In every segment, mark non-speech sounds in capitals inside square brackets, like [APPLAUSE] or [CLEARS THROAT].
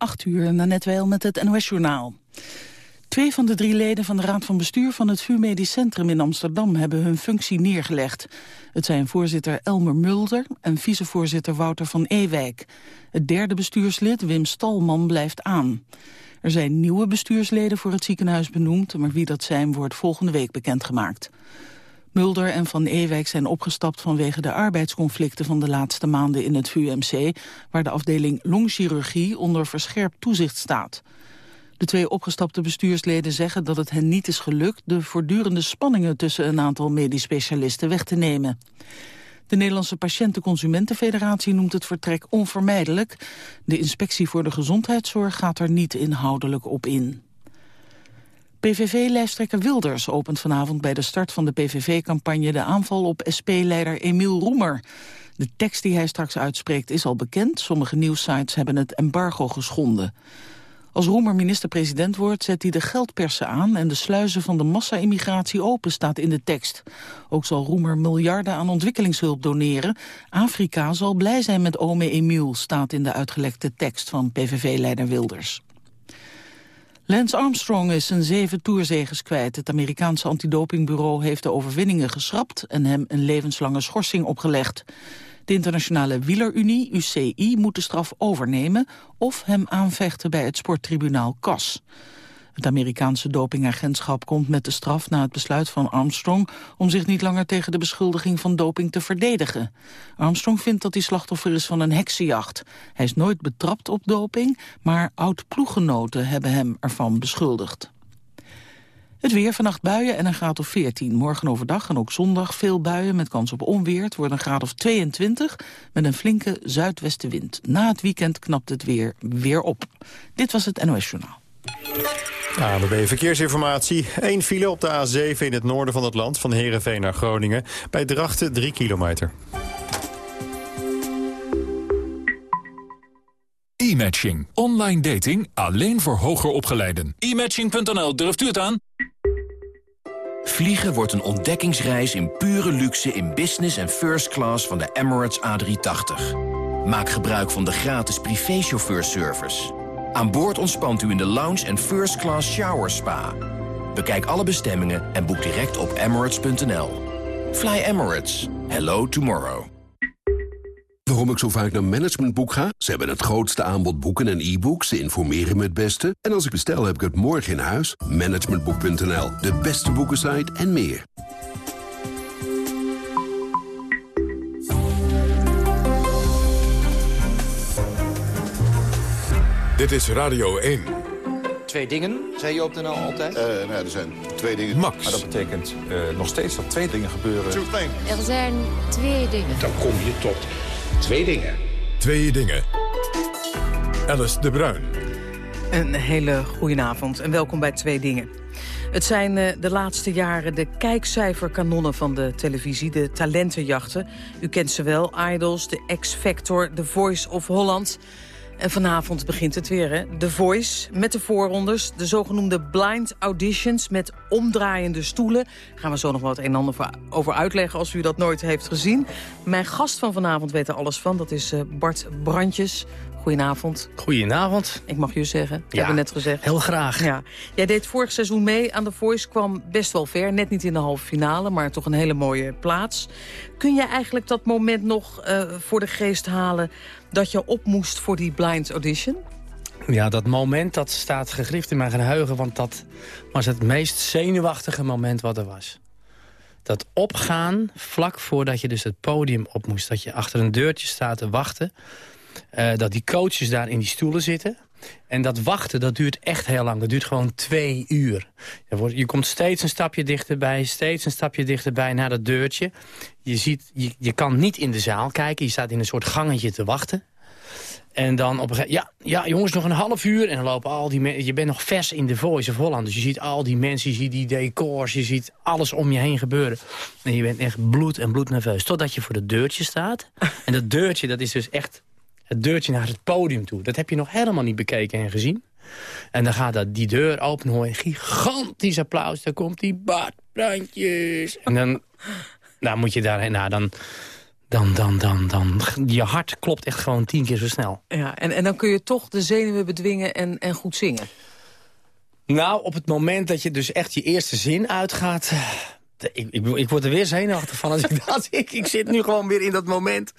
8 uur, net wel met het NOS-journaal. Twee van de drie leden van de Raad van Bestuur van het VU Medisch Centrum in Amsterdam hebben hun functie neergelegd. Het zijn voorzitter Elmer Mulder en vicevoorzitter Wouter van Ewijk. Het derde bestuurslid, Wim Stalman, blijft aan. Er zijn nieuwe bestuursleden voor het ziekenhuis benoemd, maar wie dat zijn wordt volgende week bekendgemaakt. Mulder en Van Ewijk zijn opgestapt vanwege de arbeidsconflicten van de laatste maanden in het VUMC, waar de afdeling longchirurgie onder verscherpt toezicht staat. De twee opgestapte bestuursleden zeggen dat het hen niet is gelukt de voortdurende spanningen tussen een aantal medisch specialisten weg te nemen. De Nederlandse Patiënten-Consumentenfederatie noemt het vertrek onvermijdelijk. De inspectie voor de gezondheidszorg gaat er niet inhoudelijk op in. PVV-lijsttrekker Wilders opent vanavond bij de start van de PVV-campagne de aanval op SP-leider Emiel Roemer. De tekst die hij straks uitspreekt is al bekend. Sommige nieuwsites hebben het embargo geschonden. Als Roemer minister-president wordt, zet hij de geldpersen aan... en de sluizen van de massa-immigratie open, staat in de tekst. Ook zal Roemer miljarden aan ontwikkelingshulp doneren. Afrika zal blij zijn met ome Emiel, staat in de uitgelekte tekst van PVV-leider Wilders. Lance Armstrong is zijn zeven toerzeges kwijt. Het Amerikaanse antidopingbureau heeft de overwinningen geschrapt... en hem een levenslange schorsing opgelegd. De internationale wielerunie, UCI, moet de straf overnemen... of hem aanvechten bij het sporttribunaal CAS. Het Amerikaanse dopingagentschap komt met de straf na het besluit van Armstrong om zich niet langer tegen de beschuldiging van doping te verdedigen. Armstrong vindt dat hij slachtoffer is van een heksenjacht. Hij is nooit betrapt op doping, maar oud-ploeggenoten hebben hem ervan beschuldigd. Het weer, vannacht buien en een graad of 14. Morgen overdag en ook zondag veel buien met kans op onweer. Het wordt een graad of 22 met een flinke zuidwestenwind. Na het weekend knapt het weer weer op. Dit was het NOS Journaal. ABB Verkeersinformatie. Eén file op de A7 in het noorden van het land, van Heerenveen naar Groningen. Bij Drachten 3 kilometer. E-matching. Online dating alleen voor hoger opgeleiden. E-matching.nl, durft u het aan? Vliegen wordt een ontdekkingsreis in pure luxe in business en first class van de Emirates A380. Maak gebruik van de gratis privéchauffeurservice. Aan boord ontspant u in de lounge en first class shower spa. Bekijk alle bestemmingen en boek direct op emirates.nl. Fly Emirates. Hello tomorrow. Waarom ik zo vaak naar Managementboek ga? Ze hebben het grootste aanbod boeken en e-books. Ze informeren me het beste. En als ik bestel, heb ik het morgen in huis. Managementboek.nl, de beste boekensite en meer. Dit is Radio 1. Twee dingen, zei je op de NL altijd? Uh, nou, er zijn twee dingen. Max. Maar dat betekent uh, nog steeds dat twee dingen gebeuren. Er zijn twee dingen. Dan kom je tot twee dingen. Twee dingen. Alice de Bruin. Een hele goedenavond en welkom bij Twee Dingen. Het zijn uh, de laatste jaren de kijkcijferkanonnen van de televisie, de talentenjachten. U kent ze wel, Idols, de X-Factor, The Voice of Holland... En vanavond begint het weer, hè? The Voice met de voorrondes. De zogenoemde blind auditions met omdraaiende stoelen. Daar gaan we zo nog wat een en ander over uitleggen als u dat nooit heeft gezien. Mijn gast van vanavond weet er alles van. Dat is uh, Bart Brandjes. Goedenavond. Goedenavond. Ik mag je zeggen, ja, heb net gezegd. Heel graag. Ja. Jij deed vorig seizoen mee aan The Voice, kwam best wel ver. Net niet in de halve finale, maar toch een hele mooie plaats. Kun je eigenlijk dat moment nog uh, voor de geest halen... dat je op moest voor die blind audition? Ja, dat moment dat staat gegrift in mijn geheugen... want dat was het meest zenuwachtige moment wat er was. Dat opgaan vlak voordat je dus het podium op moest. Dat je achter een deurtje staat te wachten uh, dat die coaches daar in die stoelen zitten. En dat wachten, dat duurt echt heel lang. Dat duurt gewoon twee uur. Je, komt steeds een stapje dichterbij, steeds een stapje dichterbij naar dat deurtje. Je, ziet, je, je kan niet in de zaal kijken. Je staat in een soort gangetje te wachten. En dan op een gegeven moment, ja, ja jongens, nog een half uur. En dan lopen al die mensen, je bent nog vers in de Voice of Holland. Dus je ziet al die mensen, je ziet die decors, je ziet alles om je heen gebeuren. En je bent echt bloed en bloed nerveus. Totdat je voor het deurtje staat. En dat deurtje, dat is dus echt het deurtje naar het podium toe. Dat heb je nog helemaal niet bekeken en gezien. En dan gaat dat, die deur open, hoor je een gigantisch applaus. Dan komt die badbrandjes. En dan, dan moet je daar, nou, dan, dan, dan, dan, dan, je hart klopt echt gewoon tien keer zo snel. Ja, en, en dan kun je toch de zenuwen bedwingen en, en goed zingen. Nou, op het moment dat je dus echt je eerste zin uitgaat... Ik, ik, ik word er weer zenuwachtig van als ik dat... [LAUGHS] Ik, ik zit nu gewoon weer in dat moment.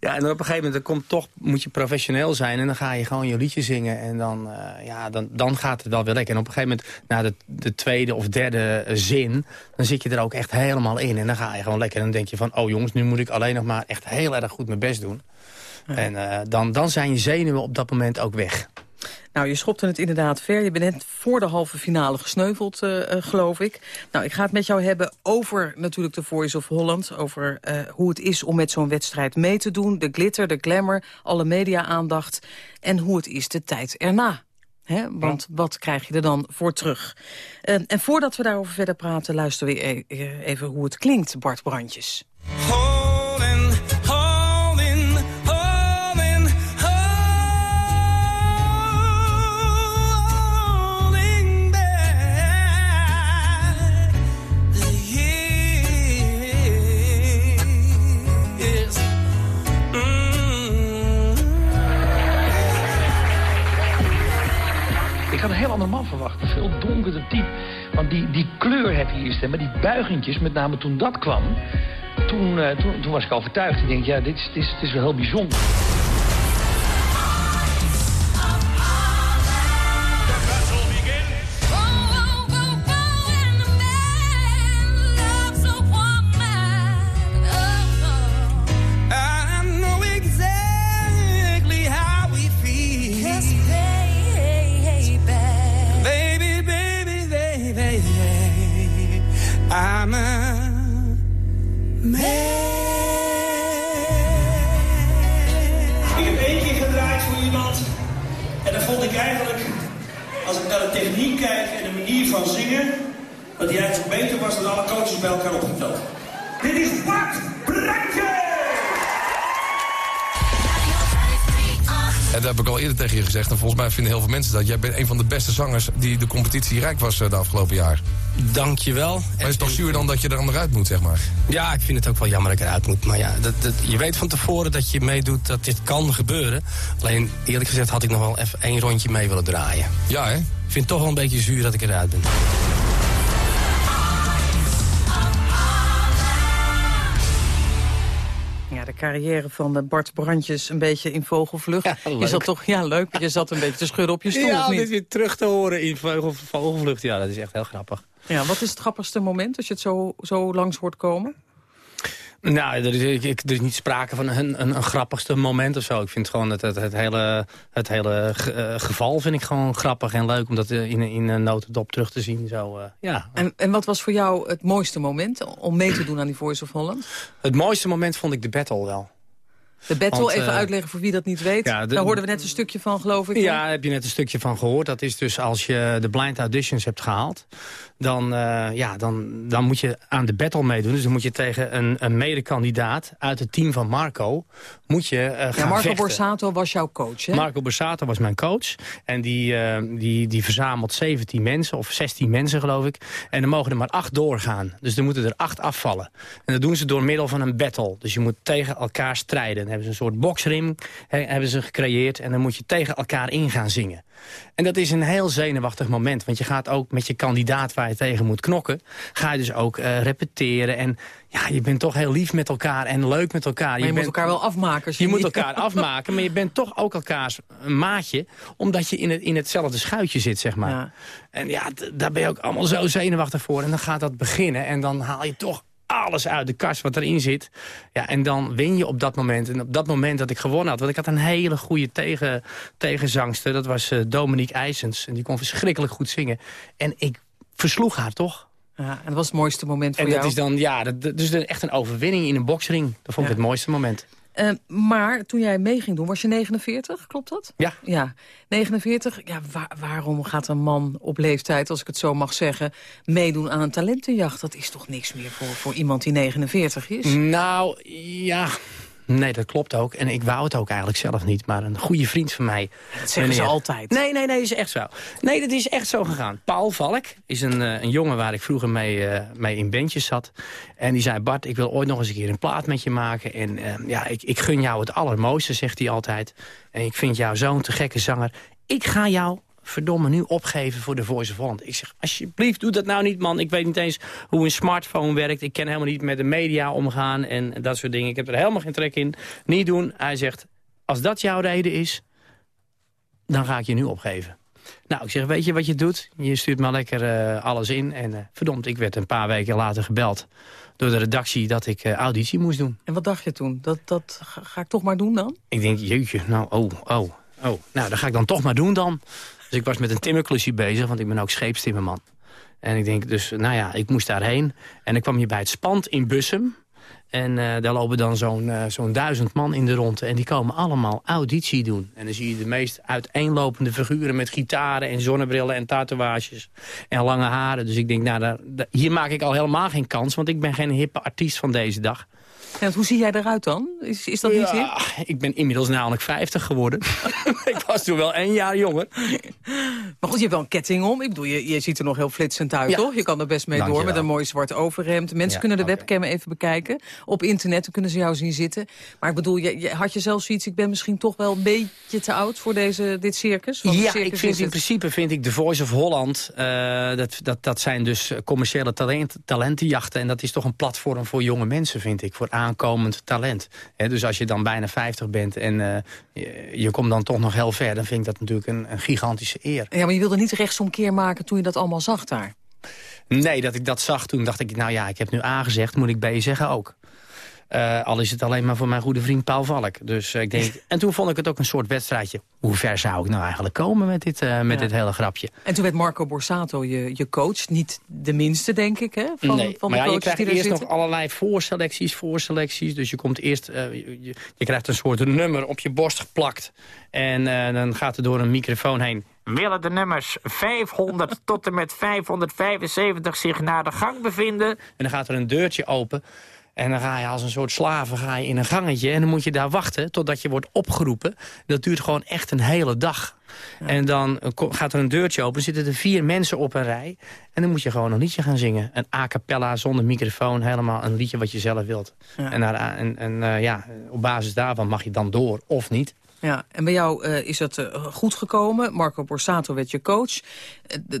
Ja, en dan op een gegeven moment dan komt toch, moet je professioneel zijn... en dan ga je gewoon je liedje zingen en dan, uh, ja, dan, dan gaat het wel weer lekker. En op een gegeven moment, na de, de tweede of derde zin... dan zit je er ook echt helemaal in en dan ga je gewoon lekker. En dan denk je van, oh jongens, nu moet ik alleen nog maar echt heel erg goed mijn best doen. Ja. En uh, dan, dan zijn je zenuwen op dat moment ook weg. Nou, je schopte het inderdaad ver. Je bent net voor de halve finale gesneuveld, uh, uh, geloof ik. Nou, ik ga het met jou hebben over natuurlijk de Voice of Holland. Over uh, hoe het is om met zo'n wedstrijd mee te doen. De glitter, de glamour, alle media-aandacht. En hoe het is de tijd erna. He, want ja. wat krijg je er dan voor terug? Uh, en voordat we daarover verder praten, luisteren we e even hoe het klinkt, Bart Brandjes. Ik had een heel ander man verwacht. Een veel donkerder type. Want die, die kleur heb je hier stemmen, die buigentjes, met name toen dat kwam... toen, uh, toen, toen was ik overtuigd. Ik denk, ja, dit is, dit is, dit is wel heel bijzonder. Gezegd. En volgens mij vinden heel veel mensen dat. Jij bent een van de beste zangers die de competitie rijk was de afgelopen jaar. Dank je wel. Maar is het toch zuur dan dat je er onderuit moet, zeg maar? Ja, ik vind het ook wel jammer dat ik eruit moet. Maar ja, dat, dat, je weet van tevoren dat je meedoet dat dit kan gebeuren. Alleen, eerlijk gezegd, had ik nog wel even één rondje mee willen draaien. Ja, hè? Ik vind het toch wel een beetje zuur dat ik eruit ben. De carrière van Bart Brandjes een beetje in vogelvlucht. Ja, je zat toch, ja leuk, je zat een beetje te schudden op je stoel, Ja, of niet? dit weer terug te horen in vogel, vogelvlucht, ja, dat is echt heel grappig. Ja, wat is het grappigste moment als je het zo, zo langs hoort komen? Nou, er is, ik, er is niet sprake van een, een, een, grappigste moment of zo. Ik vind gewoon het, het, het hele, het hele uh, geval vind ik gewoon grappig en leuk... om dat in, in een notendop terug te zien. Zo, uh, ja. en, en wat was voor jou het mooiste moment om mee te doen aan die Voice of Holland? Het mooiste moment vond ik de battle wel. De battle, Want, even uh, uitleggen voor wie dat niet weet. Ja, de, Daar hoorden we net een stukje van, geloof ik. Ja, daar heb je net een stukje van gehoord. Dat is dus als je de blind auditions hebt gehaald... dan, uh, ja, dan, dan moet je aan de battle meedoen. Dus dan moet je tegen een, een medekandidaat uit het team van Marco... moet je uh, gaan ja, Marco vechten. Borsato was jouw coach, hè? Marco Borsato was mijn coach. En die, die, die verzamelt 17 mensen, of 16 mensen geloof ik. En dan mogen er maar 8 doorgaan. Dus er moeten er 8 afvallen. En dat doen ze door middel van een battle. Dus je moet tegen elkaar strijden hebben ze een soort boxrim he, hebben ze gecreëerd. En dan moet je tegen elkaar in gaan zingen. En dat is een heel zenuwachtig moment. Want je gaat ook met je kandidaat waar je tegen moet knokken... ga je dus ook uh, repeteren. En ja, je bent toch heel lief met elkaar en leuk met elkaar. Maar je, je moet elkaar wel afmaken. Je, je moet elkaar [LAUGHS] afmaken, maar je bent toch ook elkaars maatje... omdat je in, het, in hetzelfde schuitje zit, zeg maar. Ja. En ja, daar ben je ook allemaal zo zenuwachtig voor. En dan gaat dat beginnen en dan haal je toch alles uit de kast wat erin zit. Ja, en dan win je op dat moment. En op dat moment dat ik gewonnen had... want ik had een hele goede tegen, tegenzangster. Dat was uh, Dominique IJsens. En die kon verschrikkelijk goed zingen. En ik versloeg haar toch. Ja, en dat was het mooiste moment voor en jou? En dat is dan, ja, dat, dus echt een overwinning in een boksring. Dat vond ik ja. het mooiste moment. Uh, maar toen jij mee ging doen, was je 49, klopt dat? Ja. Ja, 49. Ja, waar, waarom gaat een man op leeftijd, als ik het zo mag zeggen... meedoen aan een talentenjacht? Dat is toch niks meer voor, voor iemand die 49 is? Nou, ja... Nee, dat klopt ook. En ik wou het ook eigenlijk zelf niet. Maar een goede vriend van mij... Dat zeggen ze altijd. Nee, nee, nee, is echt zo. Nee, dat is echt zo gegaan. Paul Valk is een, eh, een jongen waar ik vroeger mee, eh, mee in bandjes zat. En die zei, Bart, ik wil ooit nog eens een keer een plaat met je maken. En eh, ja, ik, ik gun jou het allermooiste, zegt hij altijd. En ik vind jou zo'n te gekke zanger. Ik ga jou verdomme nu opgeven voor de Voice of Holland. Ik zeg, alsjeblieft, doe dat nou niet, man. Ik weet niet eens hoe een smartphone werkt. Ik ken helemaal niet met de media omgaan en dat soort dingen. Ik heb er helemaal geen trek in. Niet doen. Hij zegt, als dat jouw reden is, dan ga ik je nu opgeven. Nou, ik zeg, weet je wat je doet? Je stuurt maar lekker uh, alles in. En uh, verdomd, ik werd een paar weken later gebeld door de redactie dat ik uh, auditie moest doen. En wat dacht je toen? Dat, dat ga, ga ik toch maar doen dan? Ik denk, jeetje, nou, oh, oh, oh. Nou, dat ga ik dan toch maar doen dan. Dus ik was met een timmerklusje bezig, want ik ben ook scheepstimmerman. En ik denk dus, nou ja, ik moest daarheen. En ik kwam hier bij het Spand in Bussum. En uh, daar lopen dan zo'n uh, zo'n duizend man in de ronde. En die komen allemaal auditie doen. En dan zie je de meest uiteenlopende figuren met gitaren en zonnebrillen en tatoeages. En lange haren. Dus ik denk, nou, daar, hier maak ik al helemaal geen kans. Want ik ben geen hippe artiest van deze dag. Ja, hoe zie jij eruit dan? Is, is dat niet ja, Ik ben inmiddels namelijk 50 geworden. [LAUGHS] ik was toen wel één jaar jonger. Maar goed, je hebt wel een ketting om. Ik bedoel, je, je ziet er nog heel flitsend uit, ja. toch? Je kan er best mee Dank door met een mooi zwart overhemd. Mensen kunnen de okay. webcam even bekijken. Op internet kunnen ze jou zien zitten. Maar ik bedoel, je, je, had je zelf zoiets... ik ben misschien toch wel een beetje te oud voor deze, dit circus? Want ja, circus ik vind in principe vind ik The Voice of Holland... Uh, dat, dat, dat zijn dus commerciële talent, talentenjachten. En dat is toch een platform voor jonge mensen, vind ik. Voor aankomend talent. He, dus als je dan bijna 50 bent en uh, je, je, komt dan toch nog heel ver... dan vind ik dat natuurlijk een, een gigantische eer. Ja, maar je wilde niet rechtsomkeer maken toen je dat allemaal zag daar? Nee, dat ik dat zag, toen dacht ik, nou ja, ik heb nu A gezegd, moet ik B zeggen ook. Uh, al is het alleen maar voor mijn goede vriend Paul Valk. Dus uh, ik denk, en toen vond ik het ook een soort wedstrijdje. Hoe ver zou ik nou eigenlijk komen met dit, uh, met ja. dit hele grapje? En toen werd Marco Borsato je, je coach. Niet de minste, denk ik, hè? Van, nee, van de maar ja, je krijgt eerst zitten. nog allerlei voorselecties, voorselecties. Dus je komt eerst, je, je, je, krijgt een soort nummer op je borst geplakt. En dan gaat er door een microfoon heen. Willen de nummers 500 [LAUGHS] tot en met 575 zich naar de gang bevinden? En dan gaat er een deurtje open. En dan ga je als een soort slaven ga je in een gangetje. En dan moet je daar wachten totdat je wordt opgeroepen. Dat duurt gewoon echt een hele dag. Ja. En dan gaat er een deurtje open. zitten er vier mensen op een rij. En dan moet je gewoon een liedje gaan zingen. Een a cappella zonder microfoon. Helemaal een liedje wat je zelf wilt. Ja. En, en, en uh, ja, op basis daarvan mag je dan door of niet. Ja, en bij jou uh, is uh, goed gekomen. Marco Borsato werd je coach.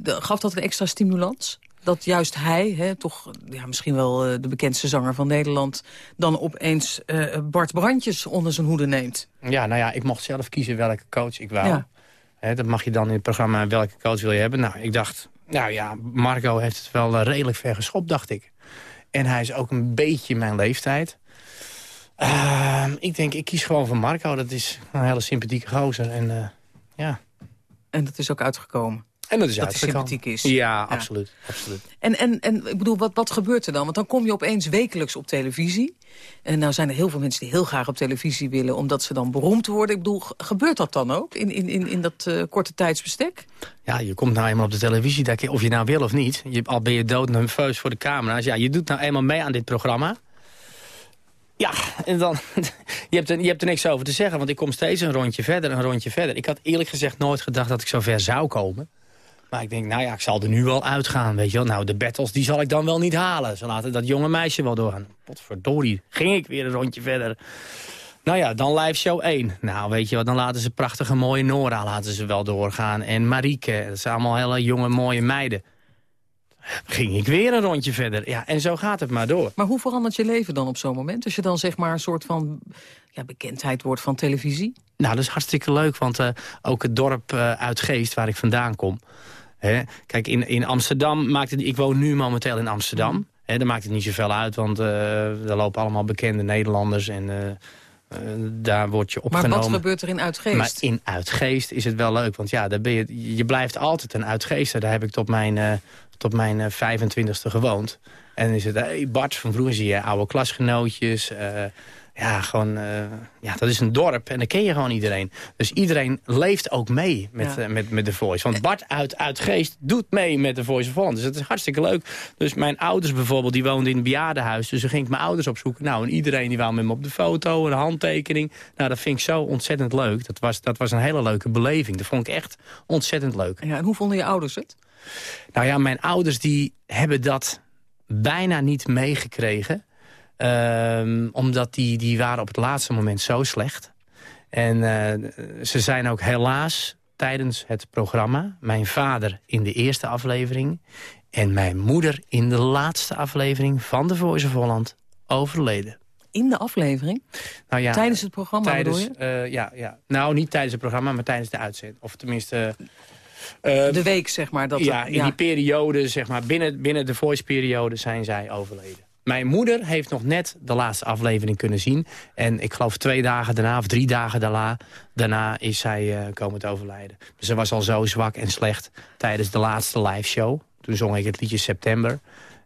Gaf dat een extra stimulans? Dat juist hij, hè, toch ja, misschien wel uh, de bekendste zanger van Nederland... dan opeens uh, Bart Brandjes onder zijn hoede neemt. Ja, nou ja, ik mocht zelf kiezen welke coach ik wou. Ja. Hè, dat mag je dan in het programma welke coach wil je hebben. Nou, ik dacht, nou ja, Marco heeft het wel uh, redelijk ver geschopt, dacht ik. En hij is ook een beetje mijn leeftijd. Ik denk, ik kies gewoon voor Marco. Dat is een hele sympathieke gozer. En ja... En dat is ook uitgekomen. En dat is dat sympathiek is. Ja, ja, absoluut. absoluut. En, en, en ik bedoel, wat, wat gebeurt er dan? Want dan kom je opeens wekelijks op televisie. En nou zijn er heel veel mensen die heel graag op televisie willen... omdat ze dan beroemd worden. Ik bedoel, gebeurt dat dan ook in, in, in, in dat uh, korte tijdsbestek? Ja, je komt nou eenmaal op de televisie, of je nou wil of niet. Je, al ben je dood nerveus voor de camera's. Ja, je doet nou eenmaal mee aan dit programma. Ja, en dan, [LAUGHS] je, hebt er, je hebt er niks over te zeggen, want ik kom steeds een rondje verder, een rondje verder. Ik had eerlijk gezegd nooit gedacht dat ik zo ver zou komen. Maar ik denk, nou ja, ik zal er nu wel uitgaan, weet je wel. Nou, de battles, die zal ik dan wel niet halen. Ze laten dat jonge meisje wel doorgaan. Potverdorie, ging ik weer een rondje verder. Nou ja, dan live show 1. Nou, weet je wat, dan laten ze prachtige mooie Nora laten ze wel doorgaan. En Marieke, dat zijn allemaal hele jonge mooie meiden. Ging ik weer een rondje verder. Ja, en zo gaat het maar door. Maar hoe verandert je leven dan op zo'n moment? Als je dan zeg maar een soort van ja, bekendheid wordt van televisie? Nou, dat is hartstikke leuk, want uh, ook het dorp uh, uit Geest, waar ik vandaan kom... Hè? Kijk, in, in Amsterdam maakt het... Ik woon nu momenteel in Amsterdam. Hè, daar maakt het niet zoveel uit, want uh, er lopen allemaal bekende Nederlanders... en uh, uh, daar word je opgenomen. Maar wat gebeurt er in Uitgeest? Maar in Uitgeest is het wel leuk, want ja, daar ben je, je blijft altijd een Uitgeester. Daar heb ik tot mijn, tot mijn 25ste gewoond. En dan is het, hey Bart, van vroeger zie je oude klasgenootjes... ja, gewoon, uh, ja, dat is een dorp en dan ken je gewoon iedereen. Dus iedereen leeft ook mee met, ja. uh, met, met The Voice. Want Bart uit, uit Geest doet mee met The Voice of Holland. Dus dat is hartstikke leuk. Dus mijn ouders bijvoorbeeld, die woonden in een bejaardenhuis. Dus dan ging ik mijn ouders opzoeken. Nou, en iedereen die wou met me op de foto, een handtekening. Nou, dat vind ik zo ontzettend leuk. Dat was, dat was een hele leuke beleving. Dat vond ik echt ontzettend leuk. Ja, en hoe vonden je ouders het? Nou ja, mijn ouders die hebben dat bijna niet meegekregen. Um, omdat die, die waren op het laatste moment zo slecht. En uh, ze zijn ook helaas tijdens het programma... mijn vader in de eerste aflevering... en mijn moeder in de laatste aflevering van The Voice of Holland overleden. In de aflevering? Nou ja, tijdens het programma tijdens, bedoel je? Uh, ja, ja, nou niet tijdens het programma, maar tijdens de uitzending. Of tenminste... Uh, de week, zeg maar. Dat ja, in ja. die periode, zeg maar, binnen, binnen de Voice-periode zijn zij overleden. Mijn moeder heeft nog net de laatste aflevering kunnen zien. En ik geloof twee dagen daarna, of drie dagen daarna, daarna is zij uh, komen te overlijden. Dus ze was al zo zwak en slecht tijdens de laatste live show. Toen zong ik het liedje September.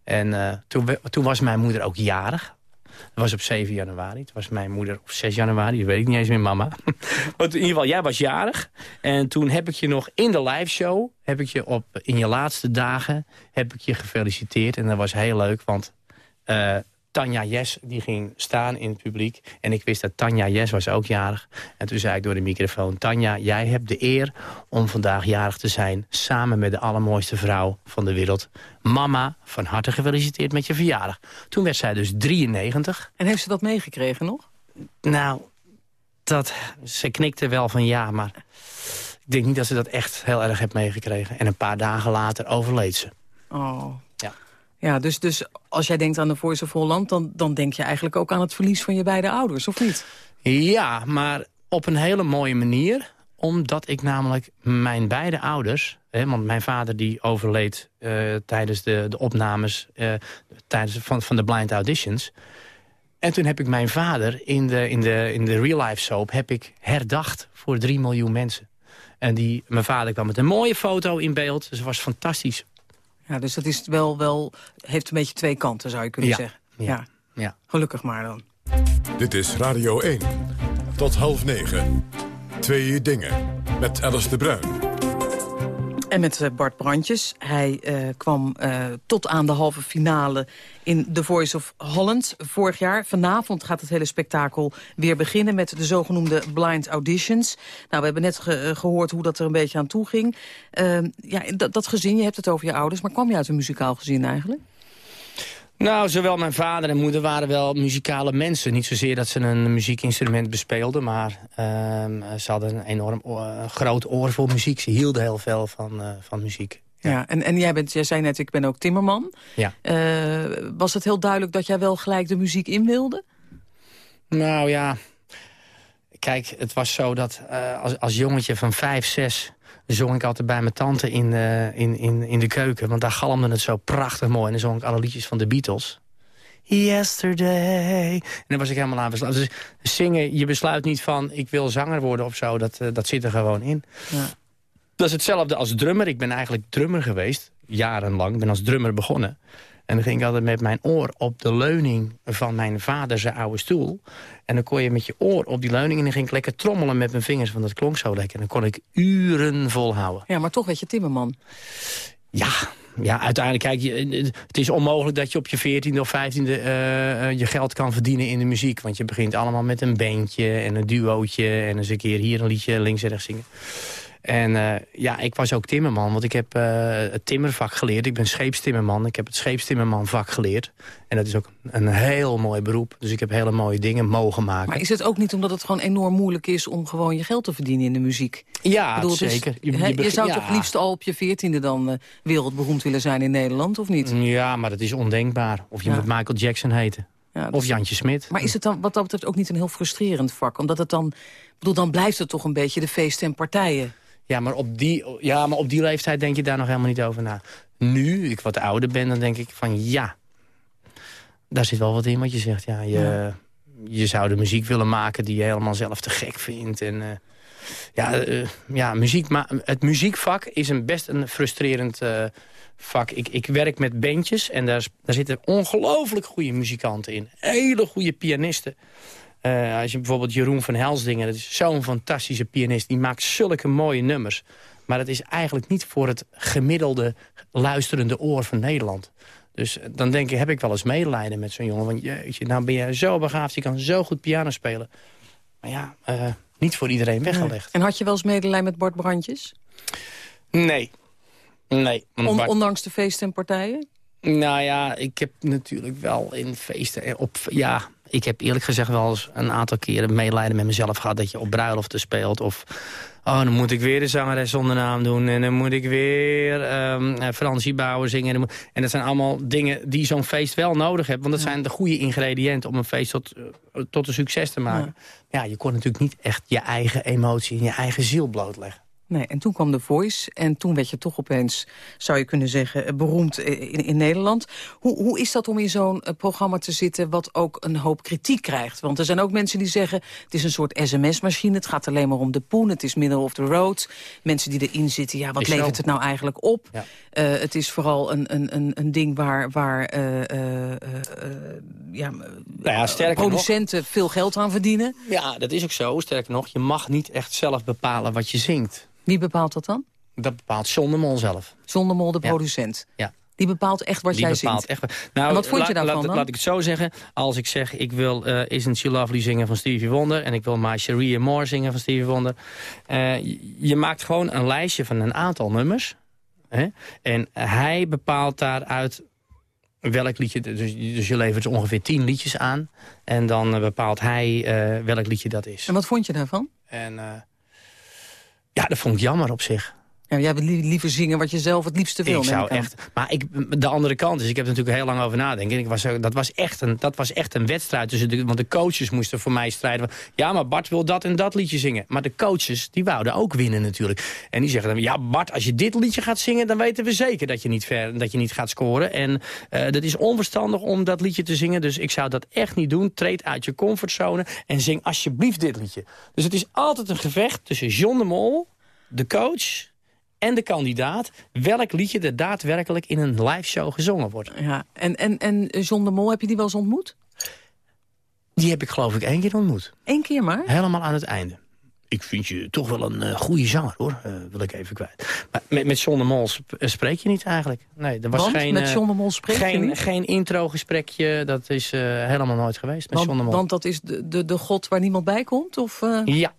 En uh, toen, toen was mijn moeder ook jarig. Dat was op 7 januari. Toen was mijn moeder op 6 januari. Dat weet ik niet eens meer, mama. [LAUGHS] Want in ieder geval, jij was jarig. En toen heb ik je nog in de live show... heb ik je op, in je laatste dagen heb ik je gefeliciteerd. En dat was heel leuk, want uh, Tanja Jes die ging staan in het publiek. En ik wist dat Tanja Jes was ook jarig. En toen zei ik door de microfoon... Tanja, jij hebt de eer om vandaag jarig te zijn... samen met de allermooiste vrouw van de wereld. Mama, van harte gefeliciteerd met je verjaardag. Toen werd zij dus 93. En heeft ze dat meegekregen nog? Nou, dat, ze knikte wel van ja, maar... ik denk niet dat ze dat echt heel erg heeft meegekregen. En een paar dagen later overleed ze. Oh. Ja, dus, dus als jij denkt aan de Voice of Holland... Dan, dan denk je eigenlijk ook aan het verlies van je beide ouders, of niet? Ja, maar op een hele mooie manier. Omdat ik namelijk mijn beide ouders... Hè, want mijn vader die overleed uh, tijdens de, de opnames... Uh, tijdens van, van de blind auditions... En toen heb ik mijn vader in de, in de, in de real life soap heb ik herdacht voor 3 miljoen mensen. En die, mijn vader kwam met een mooie foto in beeld. Het was fantastisch. Ja, dus dat is wel, wel, heeft een beetje twee kanten, zou je kunnen ja. zeggen. Ja. ja. Gelukkig maar dan. Dit is Radio 1. Tot half negen. Twee dingen. Met Alice de Bruin. En met Bart Brandjes. Hij uh, kwam uh, tot aan de halve finale in The Voice of Holland vorig jaar. Vanavond gaat het hele spektakel weer beginnen met de zogenoemde blind auditions. Nou, we hebben net ge gehoord hoe dat er een beetje aan toe ging. Uh, ja, dat, dat gezin, je hebt het over je ouders, maar kwam je uit een muzikaal gezin eigenlijk? Nou, zowel mijn vader en moeder waren wel muzikale mensen. Niet zozeer dat ze een muziekinstrument bespeelden... maar uh, ze hadden een enorm uh, groot oor voor muziek. Ze hielden heel veel van, uh, van muziek. Ja, ja en, en jij, bent, jij zei net, ik ben ook timmerman. Ja. was het heel duidelijk dat jij wel gelijk de muziek in wilde? Nou ja, kijk, het was zo dat als, als jongetje van vijf, zes zong ik altijd bij mijn tante in, uh, in, in, in de keuken. Want daar galmde het zo prachtig mooi. En dan zong ik alle liedjes van de Beatles. Yesterday. En dan was ik helemaal aan besluit. Dus zingen, je besluit niet van ik wil zanger worden of zo. Dat, uh, dat zit er gewoon in. Ja. Dat is hetzelfde als drummer. Ik ben eigenlijk drummer geweest. Jarenlang. Ik ben als drummer begonnen. En dan ging ik altijd met mijn oor op de leuning van mijn vader zijn oude stoel. En dan kon je met je oor op die leuning... en dan ging ik lekker trommelen met mijn vingers, want dat klonk zo lekker. En dan kon ik uren volhouden. Ja, maar toch weet je timmerman. Ja, ja, uiteindelijk, kijk, je, het is onmogelijk dat je op je veertiende of vijftiende uh, je geld kan verdienen in de muziek. Want je begint allemaal met een bandje en een duootje en eens een keer hier een liedje links en rechts zingen. En uh, ja, ik was ook timmerman, want ik heb uh, het timmervak geleerd. Ik ben scheepstimmerman, ik heb het scheepstimmermanvak geleerd. En dat is ook een heel mooi beroep. Dus ik heb hele mooie dingen mogen maken. Maar is het ook niet omdat het gewoon enorm moeilijk is... om gewoon je geld te verdienen in de muziek? Ja, bedoel, zeker. je, je, je, zou ja. toch liefst al op je veertiende dan uh, wereldberoemd willen zijn in Nederland, of niet? Ja, maar dat is ondenkbaar. Of je ja. moet Michael Jackson heten. Ja, of Jantje Smit. Maar is het dan wat dat betreft ook niet een heel frustrerend vak? Omdat het dan, bedoel, dan blijft het toch een beetje de feesten en partijen. Ja maar, op die, ja, maar op die leeftijd denk je daar nog helemaal niet over na. Nu, ik wat ouder ben, dan denk ik van ja... daar zit wel wat in wat je zegt. Ja, je, ja. je zou de muziek willen maken die je helemaal zelf te gek vindt. En, uh, ja, uh, ja muziek, maar het muziekvak is een best een frustrerend uh, vak. Ik, ik werk met bandjes en daar, daar zitten ongelooflijk goede muzikanten in. Hele goede pianisten. Eh, als je bijvoorbeeld Jeroen van Helsdingen... dat is zo'n fantastische pianist, die maakt zulke mooie nummers. Maar dat is eigenlijk niet voor het gemiddelde luisterende oor van Nederland. Dus eh, dan denk ik, heb ik wel eens medelijden met zo'n jongen. Want jeetje, nou ben je zo begaafd, je kan zo goed piano spelen. Maar ja, uh, niet voor iedereen weggelegd. En had je wel eens medelijden met Bart Brandjes? Nee. Nee. On, ondanks de feesten en partijen? Nou ja, ik heb natuurlijk wel in feesten... Op, ja, ik heb eerlijk gezegd wel eens een aantal keren medelijden met mezelf gehad... dat je op bruiloften speelt of... Oh, dan moet ik weer de zangeres zonder naam doen. En dan moet ik weer um, Fransie Bauer zingen. En, dat zijn allemaal dingen die zo'n feest wel nodig hebt. Want dat zijn de goede ingrediënten om een feest tot, eh, tot een succes te maken. Ja. ja, je kon natuurlijk niet echt je eigen emotie en je eigen ziel blootleggen. Nee, en toen kwam The Voice en toen werd je toch opeens, zou je kunnen zeggen, eh, beroemd in, in Nederland. Hoe, hoe is dat om in zo'n uh, programma te zitten wat ook een hoop kritiek krijgt? Want er zijn ook mensen die zeggen, het is een soort sms-machine, het gaat alleen maar om de poen, het is middle of the road. Mensen die erin zitten, ja, wat levert het nou eigenlijk op? Ja. Uh, het is vooral een, een, een, een ding waar, waar ja, nou ja, producenten nog, veel geld aan verdienen. Ja, dat is ook zo. Sterker nog, je mag niet echt zelf bepalen wat je zingt. Wie bepaalt dat dan? Dat bepaalt John de Mol zelf. John de Mol, de producent? Ja. Die bepaalt echt wat Die jij bepaalt zingt? Echt, nou, en wat vond je daarvan laat, dan? Laat ik het zo zeggen. Als ik zeg, ik wil uh, Isn't She Lovely zingen van Stevie Wonder... en ik wil My Sharia More zingen van Stevie Wonder... Uh, je, maakt gewoon een lijstje van een aantal nummers. Hè? En hij bepaalt daaruit welk liedje... Dus, dus je levert ongeveer tien liedjes aan. En dan bepaalt hij welk liedje dat is. En wat vond je daarvan? En... Ja, dat vond ik jammer op zich. Ja, jij wil liever zingen wat je zelf het liefste wil. Ik zou echt. Maar ik, de andere kant is, ik heb er natuurlijk heel lang over nadenken. Ik was, dat, was echt een, dat was echt een wedstrijd. Tussen de, want de coaches moesten voor mij strijden. Ja, maar Bart wil dat en dat liedje zingen. Maar de coaches, die wouden ook winnen natuurlijk. En die zeggen dan, ja Bart, als je dit liedje gaat zingen... dan weten we zeker dat je niet, ver, dat je niet gaat scoren. En uh, dat is onverstandig om dat liedje te zingen. Dus ik zou dat echt niet doen. Treed uit je comfortzone en zing alsjeblieft dit liedje. Dus het is altijd een gevecht tussen John de Mol, de coach en de kandidaat... welk liedje er daadwerkelijk in een live show gezongen wordt. Ja. En, en, en John de Mol, heb je die wel eens ontmoet? Die heb ik geloof ik één keer ontmoet. Eén keer maar? Helemaal aan het einde. Ik vind je toch wel een uh, goede zanger, hoor. Uh, wil ik even kwijt. Maar met, met John de Mol spreek je niet eigenlijk. Nee, er was want? geen, met John de Mol spreek geen, je niet? Geen intro-gesprekje, dat is uh, helemaal nooit geweest met want, John de Mol. Want dat is de, de, de god waar niemand bij komt? Of, Ja,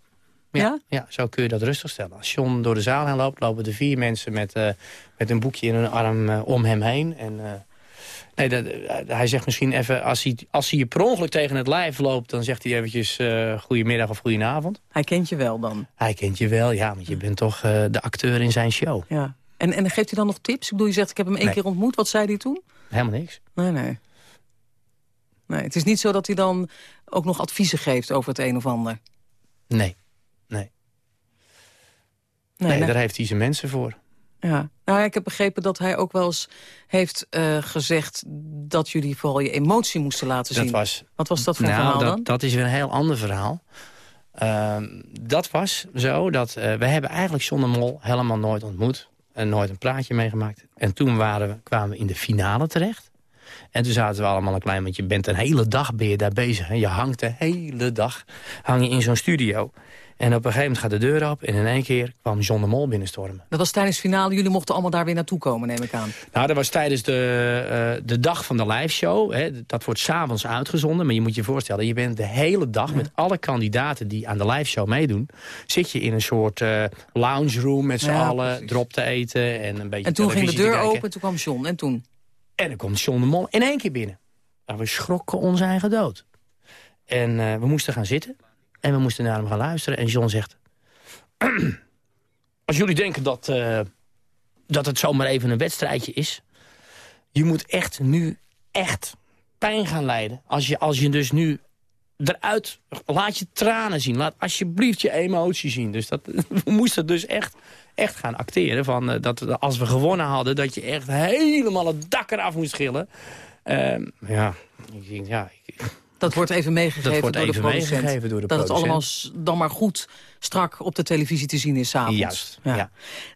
ja, ja? ja, zo kun je dat rustig stellen. Als John door de zaal heen loopt, lopen er vier mensen met, uh, met een boekje in hun arm uh, om hem heen. En, uh, nee, dat, hij zegt misschien even, als hij, als hij je per ongeluk tegen het lijf loopt... dan zegt hij eventjes goedemiddag of goedenavond. Hij kent je wel dan? Hij kent je wel, ja, want je bent toch de acteur in zijn show. Ja. En, en geeft hij dan nog tips? Ik bedoel, je zegt, ik heb hem één nee. keer ontmoet. Wat zei hij toen? Helemaal niks. Nee, nee. Nee, het is niet zo dat hij dan ook nog adviezen geeft over het een of ander. Nee. Nee. Nee, nee, daar heeft hij zijn mensen voor. Ja. Nou, ik heb begrepen dat hij ook wel eens heeft uh, gezegd... dat jullie vooral je emotie moesten laten dat zien. Was, Wat was dat voor nou, verhaal dat, dan? Dat is weer een heel ander verhaal. Uh, dat was zo dat uh, we hebben eigenlijk John de Mol helemaal nooit ontmoet. En nooit een praatje meegemaakt. En toen waren we, kwamen we in de finale terecht. En toen zaten we allemaal een klein... want je bent een hele dag ben je daar bezig. Hè? Je hangt de hele dag hang je in zo'n studio. En op een gegeven moment gaat de deur op... en in één keer kwam John de Mol binnenstormen. Dat was tijdens het finale. Jullie mochten allemaal daar weer naartoe komen, neem ik aan. Nou, dat was tijdens de, uh, de dag van de liveshow. Hè. Dat wordt s'avonds uitgezonden. Maar je moet je voorstellen, je bent de hele dag... Ja. met alle kandidaten die aan de liveshow meedoen... zit je in een soort uh, lounge room met z'n ja, allen... Precies. drop te eten en een beetje En toen ging de deur open en toen kwam John. En toen? En dan komt John de Mol in één keer binnen. Nou, we schrokken ons eigen dood. En uh, we moesten gaan zitten. En we moesten naar hem gaan luisteren. En John zegt... [CLEARS THROAT] Als jullie denken dat, uh, dat het zomaar even een wedstrijdje is... je moet echt nu echt pijn gaan lijden. Als je, als je dus nu eruit... Laat je tranen zien. Laat alsjeblieft je emotie zien. Dus dat, [LAUGHS] we moesten dus echt, echt gaan acteren. Van, uh, dat als we gewonnen hadden... dat je echt helemaal het dak eraf moest schillen. Uh, ja, ik denk, ja... Dat wordt even meegegeven, dat wordt door, even de meegegeven door de Dat producent. het allemaal dan maar goed strak op de televisie te zien is s'avonds. Juist, ja.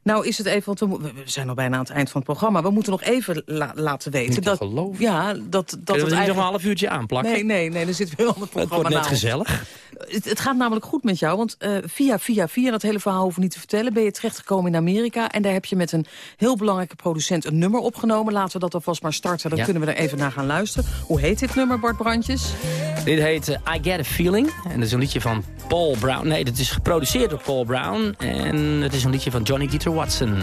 Nou is het even, want we, zijn al bijna aan het eind van het programma. We moeten nog even la- laten weten Niet dat, geloven. ja, dat, dat het niet nog eigenlijk... een half uurtje aanplakken? Nee, nee, nee, er zit weer een ander Het programma wordt net gezellig. Het, het gaat namelijk goed met jou, want eh, via, via, via, dat hele verhaal hoeven niet te vertellen... ben je terechtgekomen in Amerika en daar heb je met een heel belangrijke producent een nummer opgenomen. Laten we dat alvast maar starten, dan Ja. kunnen we er even naar gaan luisteren. Hoe heet dit nummer, Bart Brandjes? Dit heet eh, I Get a Feeling. En dat is een liedje van Paul Brown. Nee, dat is geproduceerd door Paul Brown. En het is een liedje van Johnny Dieter Watson.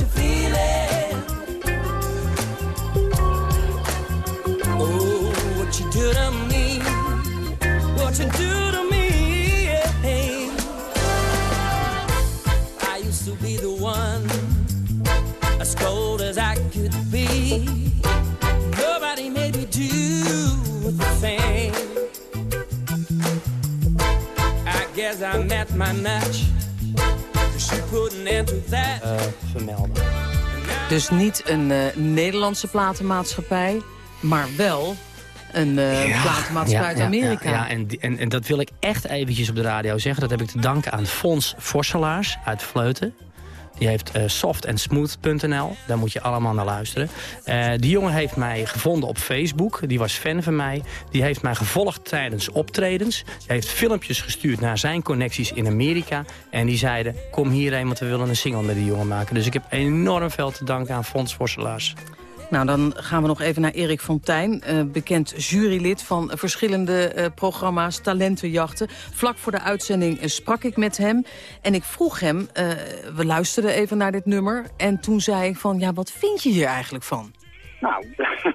A. Oh, what you do to me, what you do to me. I used to be the one, as cold as I could be. Nobody made me do the thing. I guess I met my match. That. Eh, vermelden. Dus niet een eh, Nederlandse platenmaatschappij, maar wel een eh, platenmaatschappij uit Amerika. Ja, ja, en, en, en dat wil ik echt eventjes op de radio zeggen. Dat heb ik te danken aan Fons Vorselaars uit Vleuten. Die heeft eh, softandsmooth.nl. Daar moet je allemaal naar luisteren. Eh, die jongen heeft mij gevonden op Facebook. Die was fan van mij. Die heeft mij gevolgd tijdens optredens. Die heeft filmpjes gestuurd naar zijn connecties in Amerika. En die zeiden, kom hierheen, want we willen een single met die jongen maken. Dus ik heb enorm veel te danken aan Fons Vorselaars. Nou, dan gaan we nog even naar Erik Fontijn, eh, bekend jurylid van verschillende eh, programma's, talentenjachten. Vlak voor de uitzending eh, sprak ik met hem en ik vroeg hem, we luisterden even naar dit nummer... en toen zei ik van, ja, wat vind je hier eigenlijk van? Nou,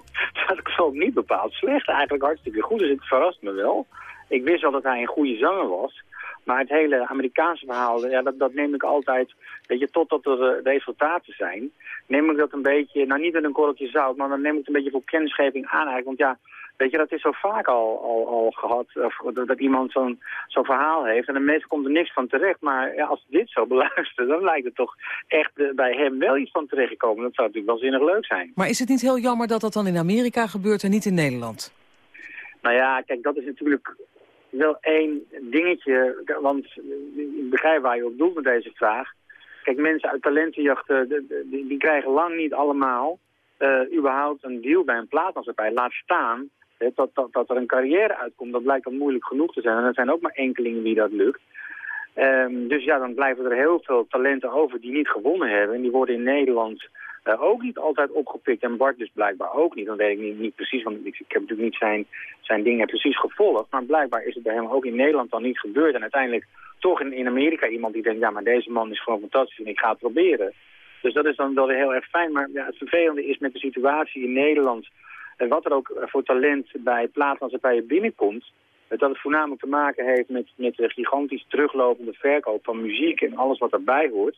[LAUGHS] dat vond niet bepaald slecht. Eigenlijk hartstikke goed, dus het verrast me wel. Ik wist wel dat hij een goede zanger was. Maar het hele Amerikaanse verhaal, ja, dat, dat neem ik altijd, weet je, totdat er eh, resultaten zijn, neem ik dat een beetje, nou niet met een korreltje zout, maar dan neem ik het een beetje voor kennisgeving aan eigenlijk. Want ja, weet je, dat is zo vaak al, al, al gehad, of, dat, dat iemand zo'n zo'n verhaal heeft. En de meeste komt er niks van terecht. Maar ja, als dit zo [LAUGHS] beluistert, dan lijkt het toch echt eh, bij hem wel iets van terechtgekomen. Dat zou natuurlijk wel zinnig leuk zijn. Maar is het niet heel jammer dat dat dan in Amerika gebeurt en niet in Nederland? Nou ja, kijk, dat is natuurlijk wel één dingetje, want ik begrijp waar je op doelt met deze vraag. Kijk, mensen uit talentenjachten, die, die krijgen lang niet allemaal eh, überhaupt een deal bij een plaatmaatschappij. Laat staan hè, dat, dat, dat er een carrière uitkomt, dat blijkt dan moeilijk genoeg te zijn. En er zijn ook maar enkelingen wie dat lukt. Ehm, dus ja, dan blijven er heel veel talenten over die niet gewonnen hebben. En die worden in Nederland eh, ook niet altijd opgepikt. En Bart dus blijkbaar ook niet. Dan weet ik niet, niet precies, want ik, ik heb natuurlijk niet zijn, zijn dingen precies gevolgd. Maar blijkbaar is het bij hem ook in Nederland dan niet gebeurd. En uiteindelijk toch in, in Amerika iemand die denkt, ja, maar deze man is gewoon fantastisch en ik ga het proberen. Dus dat is dan wel weer heel erg fijn. Maar ja, het vervelende is met de situatie in Nederland... en wat er ook voor talent bij plaatmaatschappijen binnenkomt... eh, dat het voornamelijk te maken heeft met, met de gigantisch teruglopende verkoop van muziek... en alles wat erbij hoort.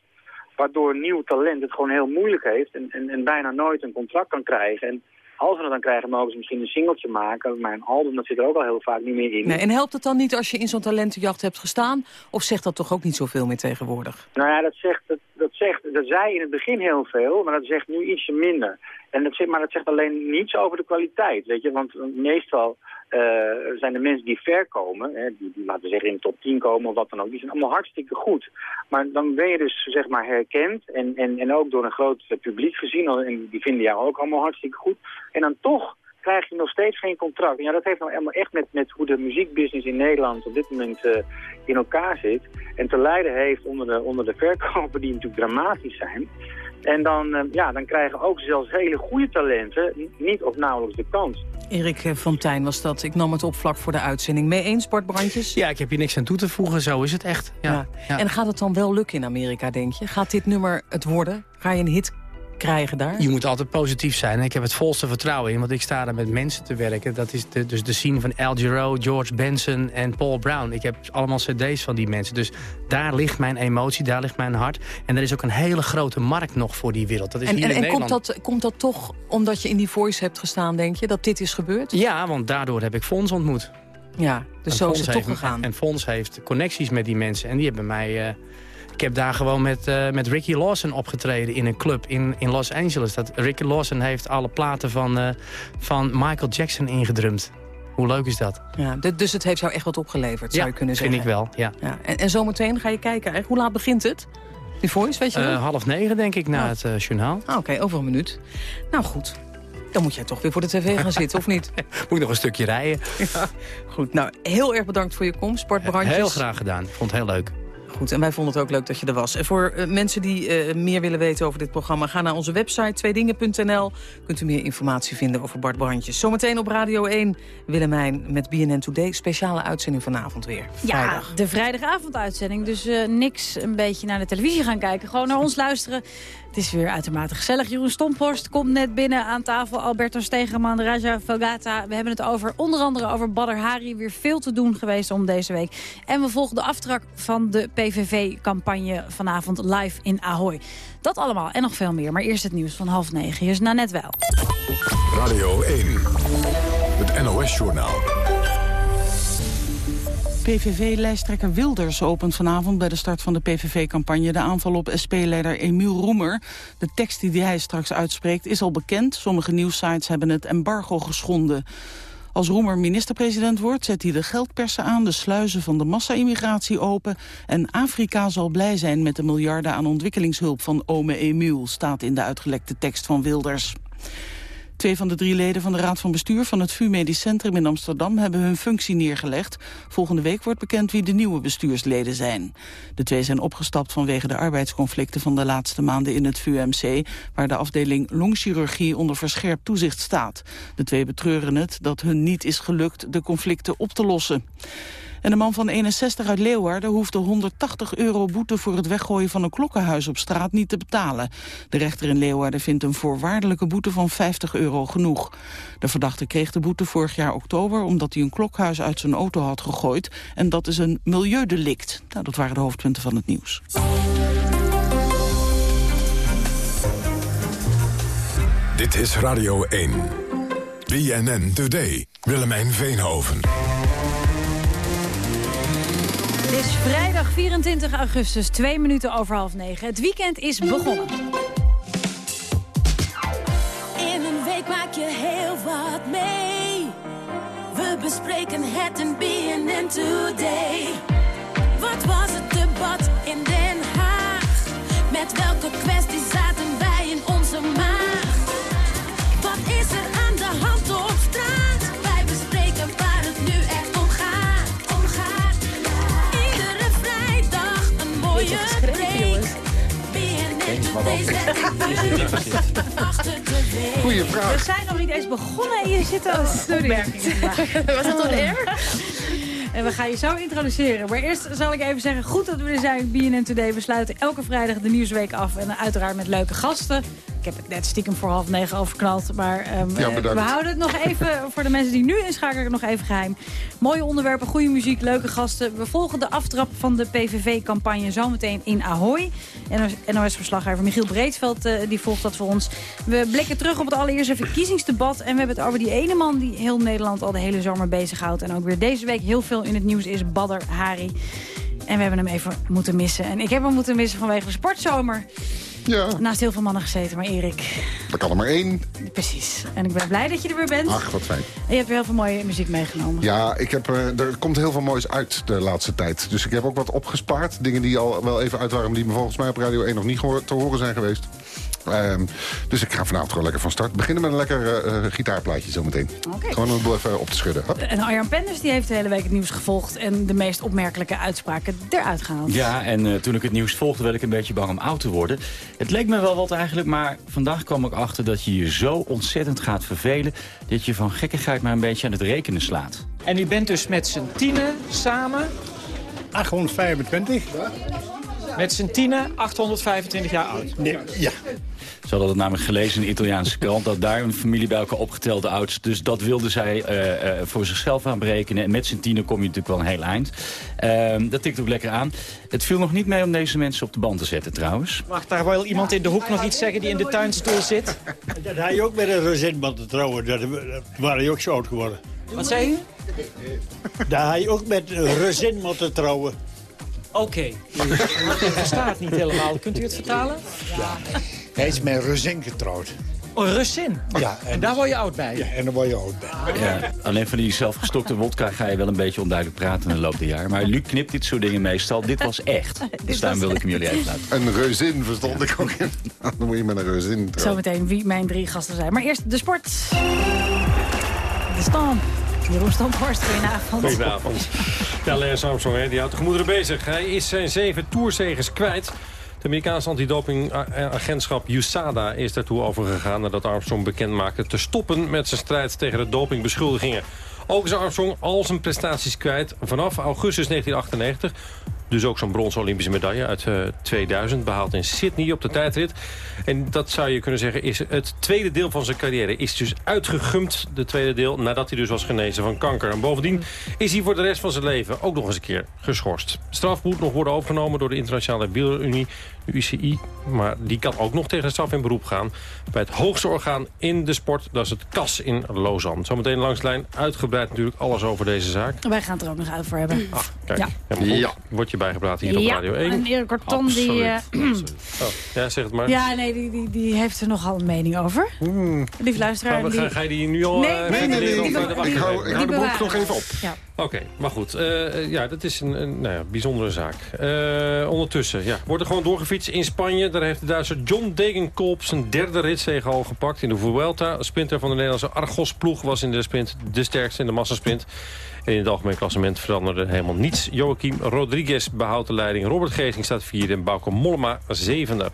Waardoor nieuw talent het gewoon heel moeilijk heeft... en, en, en bijna nooit een contract kan krijgen. En als we het dan krijgen, mogen ze misschien een singeltje maken. Maar een album, dat zit er ook al heel vaak niet meer in. Nee, en helpt het dan niet als je in zo'n talentenjacht hebt gestaan? Of zegt dat toch ook niet zoveel meer tegenwoordig? Nou ja, dat zegt, dat, dat zegt, dat zei in het begin heel veel, maar dat zegt nu ietsje minder. En dat maar dat zegt alleen niets over de kwaliteit, weet je. Want meestal eh, zijn de mensen die ver komen, hè, die, die, laten we zeggen in de top 10 komen of wat dan ook, die zijn allemaal hartstikke goed. Maar dan ben je dus zeg maar herkend en, en, en ook door een groot eh, publiek gezien, en die vinden jou ook allemaal hartstikke goed. En dan toch krijg je nog steeds geen contract. En ja, dat heeft nou helemaal echt met, met hoe de muziekbusiness in Nederland op dit moment eh, in elkaar zit. En te lijden heeft onder de, onder de verkopen die natuurlijk dramatisch zijn. En dan, eh, ja, dan krijgen ook zelfs hele goede talenten niet of nauwelijks de kans. Erik eh, Fontijn was dat. Ik nam het op vlak voor de uitzending. Mee eens, Bart Brandjes? Ja, ik heb hier niks aan toe te voegen. Zo is het echt. Ja. Ja. En gaat het dan wel lukken in Amerika, denk je? Gaat dit nummer het worden? Ga je een hit krijgen daar? Je moet altijd positief zijn. En ik heb het volste vertrouwen in, want ik sta daar met mensen te werken. Dat is de, dus de scene van Al Giro, George Benson en Paul Brown. Ik heb allemaal cd's van die mensen. Dus daar ligt mijn emotie, daar ligt mijn hart. En er is ook een hele grote markt nog voor die wereld. Dat is en hier en, in en komt, dat, komt dat toch omdat je in die voice hebt gestaan, denk je? Dat dit is gebeurd? Ja, want daardoor heb ik Fons ontmoet. Ja, dus En zo is het toch heeft- gegaan. En Fons heeft connecties met die mensen. En die hebben mij... eh, ik heb daar gewoon met, eh, met Ricky Lawson opgetreden in een club in, in Los Angeles. Dat, Ricky Lawson heeft alle platen van, eh, van Michael Jackson ingedrumd. Hoe leuk is dat? Ja, dus het heeft jou echt wat opgeleverd, zou Ja, je kunnen vind zeggen. ik wel, ja. Ja, en, en zometeen ga je kijken. hè? Hoe laat begint het? Die voice, weet je wel? Eh, half negen denk ik na Oh. het journaal. Ah, Oké, over een minuut. Nou goed, dan moet jij toch weer voor de tv gaan zitten, of niet? [LAUGHS] Moet ik nog een stukje rijden. Ja, goed. Nou, heel erg bedankt voor je komst, Bart Brandjes. Heel graag gedaan. Ik vond het heel leuk. Goed, en wij vonden het ook leuk dat je er was. En voor eh, mensen die eh, meer willen weten over dit programma... ga naar onze website tweedingen.nl. Kunt u meer informatie vinden over Bart Brandjes. Zometeen op Radio 1 Willemijn met BNN Today. Speciale uitzending vanavond weer. Ja, de vrijdagavonduitzending. Dus eh, niks een beetje naar de televisie gaan kijken. Gewoon naar ons luisteren. Het is weer uitermate gezellig. Jeroen Stomphorst komt net binnen aan tafel. Alberto Stegeman, Raja Vogata. We hebben het over onder andere over Badr Hari. Weer veel te doen geweest om deze week. En we volgen de aftrap van de PVV-campagne vanavond live in Ahoy. Dat allemaal en nog veel meer. Maar eerst het nieuws van half negen. Hier is Nanette wel. Radio 1, het NOS-journaal. PVV-lijsttrekker Wilders opent vanavond bij de start van de PVV-campagne de aanval op SP-leider Emiel Roemer. De tekst die hij straks uitspreekt is al bekend. Sommige nieuwsites hebben het embargo geschonden. Als Roemer minister-president wordt, zet hij de geldpersen aan, de sluizen van de massa-immigratie open. En Afrika zal blij zijn met de miljarden aan ontwikkelingshulp van ome Emiel, staat in de uitgelekte tekst van Wilders. Twee van de drie leden van de Raad van Bestuur van het VU Medisch Centrum in Amsterdam hebben hun functie neergelegd. Volgende week wordt bekend wie de nieuwe bestuursleden zijn. De twee zijn opgestapt vanwege de arbeidsconflicten van de laatste maanden in het VUMC, waar de afdeling longchirurgie onder verscherpt toezicht staat. De twee betreuren het dat hun niet is gelukt de conflicten op te lossen. En de man van 61 uit Leeuwarden hoefde 180 euro boete voor het weggooien van een klokkenhuis op straat niet te betalen. De rechter in Leeuwarden vindt een voorwaardelijke boete van 50 euro genoeg. De verdachte kreeg de boete vorig jaar oktober omdat hij een klokhuis uit zijn auto had gegooid. En dat is een milieudelict. Nou, dat waren de hoofdpunten van het nieuws. Dit is Radio 1. BNN Today. Willemijn Veenhoven. Het is vrijdag 24 augustus, twee minuten over half negen. Het weekend is begonnen. In een week maak je heel wat mee. We bespreken het in BNN Today. Wat was het debat in Den Haag? Met welke kwesties zaten wij in onze maag? Goeie vraag. We zijn nog niet eens begonnen en je zit al opmerkingen maken. [LAUGHS] Was dat on air? En we gaan je zo introduceren. Maar eerst zal ik even zeggen, goed dat we er zijn. BNN Today. We sluiten elke vrijdag de Nieuwsweek af. En uiteraard met leuke gasten. Ik heb het net stiekem voor half negen overknald. Maar Ja, bedankt. we houden het nog even, [LAUGHS] voor de mensen die nu inschakelen, nog even geheim. Mooie onderwerpen, goede muziek, leuke gasten. We volgen de aftrap van de PVV-campagne zometeen in Ahoy. NOS-verslaggever Michiel Breedveld eh, die volgt dat voor ons. We blikken terug op het allereerste verkiezingsdebat. En we hebben het over die ene man die heel Nederland al de hele zomer bezighoudt. En ook weer deze week heel veel in het nieuws is Badr Hari. En we hebben hem even moeten missen. En ik heb hem moeten missen vanwege de sportzomer. Ja. Naast heel veel mannen gezeten, maar Erik, Er kan er maar één. precies. En ik ben blij dat je er weer bent. Ach, wat fijn. En je hebt weer heel veel mooie muziek meegenomen. Ja, ik heb, eh, er komt heel veel moois uit de laatste tijd. Dus ik heb ook wat opgespaard. Dingen die al wel even uit waren, die me volgens mij op Radio 1 nog niet te horen zijn geweest. Ehm, dus ik ga vanavond gewoon lekker van start. Beginnen met een lekker eh, eh, gitaarplaatje zometeen. Oké. Gewoon om het boel even op te schudden. Hop. En Arjan Penders die heeft de hele week het nieuws gevolgd... en de meest opmerkelijke uitspraken eruit gehaald. Ja, en eh, toen ik het nieuws volgde, werd ik een beetje bang om oud te worden. Het leek me wel wat eigenlijk, maar vandaag kwam ik achter dat je je zo ontzettend gaat vervelen... dat je van gekkigheid maar een beetje aan het rekenen slaat. En u bent dus met z'n tienen samen? 825. Met z'n tienen 825 jaar oud. Nee, ja. Ze hadden dat namelijk gelezen in de Italiaanse krant... dat daar een familie bij elkaar opgetelde ouders... dus dat wilden zij eh, eh, voor zichzelf aanberekenen. En met z'n tienen kom je natuurlijk wel een heel eind. Ehm, dat tikt ook lekker aan. Het viel nog niet mee om deze mensen op de band te zetten trouwens. Mag daar wel iemand in de hoek nog iets zeggen die in de tuinstoel zit? Dat had je ook met een rezinman te trouwen. Dat, dat waren je ook zo oud geworden. Wat zei u? Daar had je ook met een rezin moeten trouwen. Oké. Ik versta het niet helemaal. Kunt u het vertalen? Ja. Hij is met Ruzin getrouwd. Oh, Russin? Ja. En, daar word je oud bij? Ja, en daar word je oud bij. Ja, alleen van die zelfgestokte wodka ga je wel een beetje onduidelijk praten in de loop der jaar. Maar Luc knipt dit soort dingen meestal. Dit was echt. [LAUGHS] Dus daarom wilde ik hem jullie even laten. Een reuzin verstond ik ook. [LAUGHS] Dan moet je met een reuzin trouwen. Zometeen wie mijn drie gasten zijn. Maar eerst de sport. De stand. Jeroen goedenavond. Goedenavond. Ja, Lance Armstrong hè, die houdt de gemoederen bezig. Hij is zijn zeven toerzegers kwijt. Het Amerikaanse antidopingagentschap USADA is daartoe overgegaan... nadat Armstrong bekend maakte te stoppen met zijn strijd tegen de dopingbeschuldigingen. Ook is Armstrong al zijn prestaties kwijt vanaf augustus 1998. Dus ook zo'n bronzen Olympische medaille uit uh, 2000, behaald in Sydney op de tijdrit. En dat zou je kunnen zeggen is het tweede deel van zijn carrière. Is dus uitgegumd, de tweede deel, nadat hij dus was genezen van kanker. En bovendien is hij voor de rest van zijn leven ook nog eens een keer geschorst. Straf moet nog worden overgenomen door de Internationale Wielerunie, UCI. Maar die kan ook nog tegen de straf in beroep gaan. Bij het hoogste orgaan in de sport, dat is het KAS in Lausanne. Zometeen langs de lijn uitgebreid natuurlijk alles over deze zaak. Wij gaan het er ook nog over hebben. Ah, kijk. Ja. Helemaal goed. Word je bijgepraat hier op Radio 1. en Erik Corton die... eh, Absoluut. [CLEARS THROAT] Oh, ja, zeg het maar. ja, nee, die, die, die heeft er nogal een mening over. Lief luisteraar. Gaan we- die- ga, ga je die nu al Nee, eh, nee, nee, of, eh, be- wacht die- even? die Ik Oké, maar goed. eh, ja, dat is een, een nou ja, bijzondere zaak. Eh, ondertussen ja, wordt er gewoon doorgefietst in Spanje. Daar heeft de Duitser John Degenkolb zijn derde ritzege al gepakt in de Vuelta. Sprinter van de Nederlandse Argos-ploeg was in de sprint de sterkste in de massasprint. En in het algemeen klassement veranderde helemaal niets. Joachim Rodriguez behoudt de leiding. Robert Geesing staat vierde en Bauke Mollema zevende.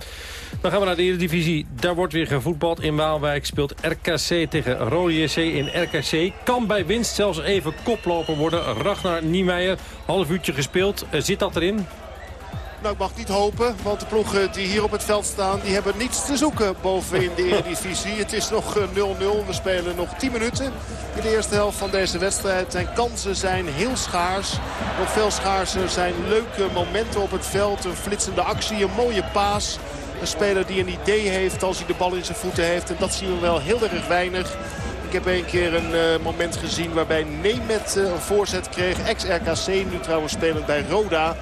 Dan gaan we naar de Eredivisie. Daar wordt weer gevoetbald. In Waalwijk speelt RKC tegen Rode JC in RKC. Kan bij winst zelfs even koploper worden. Ragnar Niemeyer, half uurtje gespeeld. Eh, zit dat erin? Nou, ik mag niet hopen, want de ploegen die hier op het veld staan... die hebben niets te zoeken boven in de Eredivisie. Het is nog eh, 0-0. We spelen nog 10 minuten in de eerste helft van deze wedstrijd. En kansen zijn heel schaars. Nog veel schaarser zijn leuke momenten op het veld. Een flitsende actie, een mooie paas. Een speler die een idee heeft als hij de bal in zijn voeten heeft. En dat zien we wel heel erg weinig. Ik heb een keer een eh, moment gezien waarbij Nemet eh, een voorzet kreeg. Ex-RKC, nu trouwens spelend bij Roda.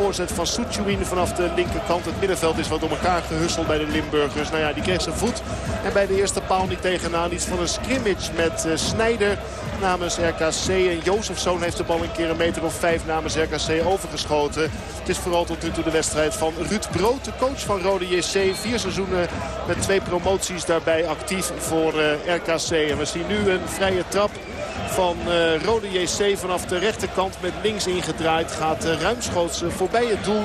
Voorzet van Soetjouin vanaf de linkerkant. Het middenveld is wat door elkaar gehusseld bij de Limburgers. Nou ja, die kreeg zijn voet. En bij de eerste paal niet tegenaan. Iets van een scrimmage met eh, Snijder namens RKC. En Jozefzoon heeft de bal een keer een meter of vijf namens RKC overgeschoten. Het is vooral tot nu toe de wedstrijd van Ruud Brood, de coach van Rode JC. Vier seizoenen met twee promoties daarbij actief voor eh, RKC. En we zien nu een vrije trap van eh, Rode JC vanaf de rechterkant met links ingedraaid. Gaat eh, ruimschoots eh, voorbij het doel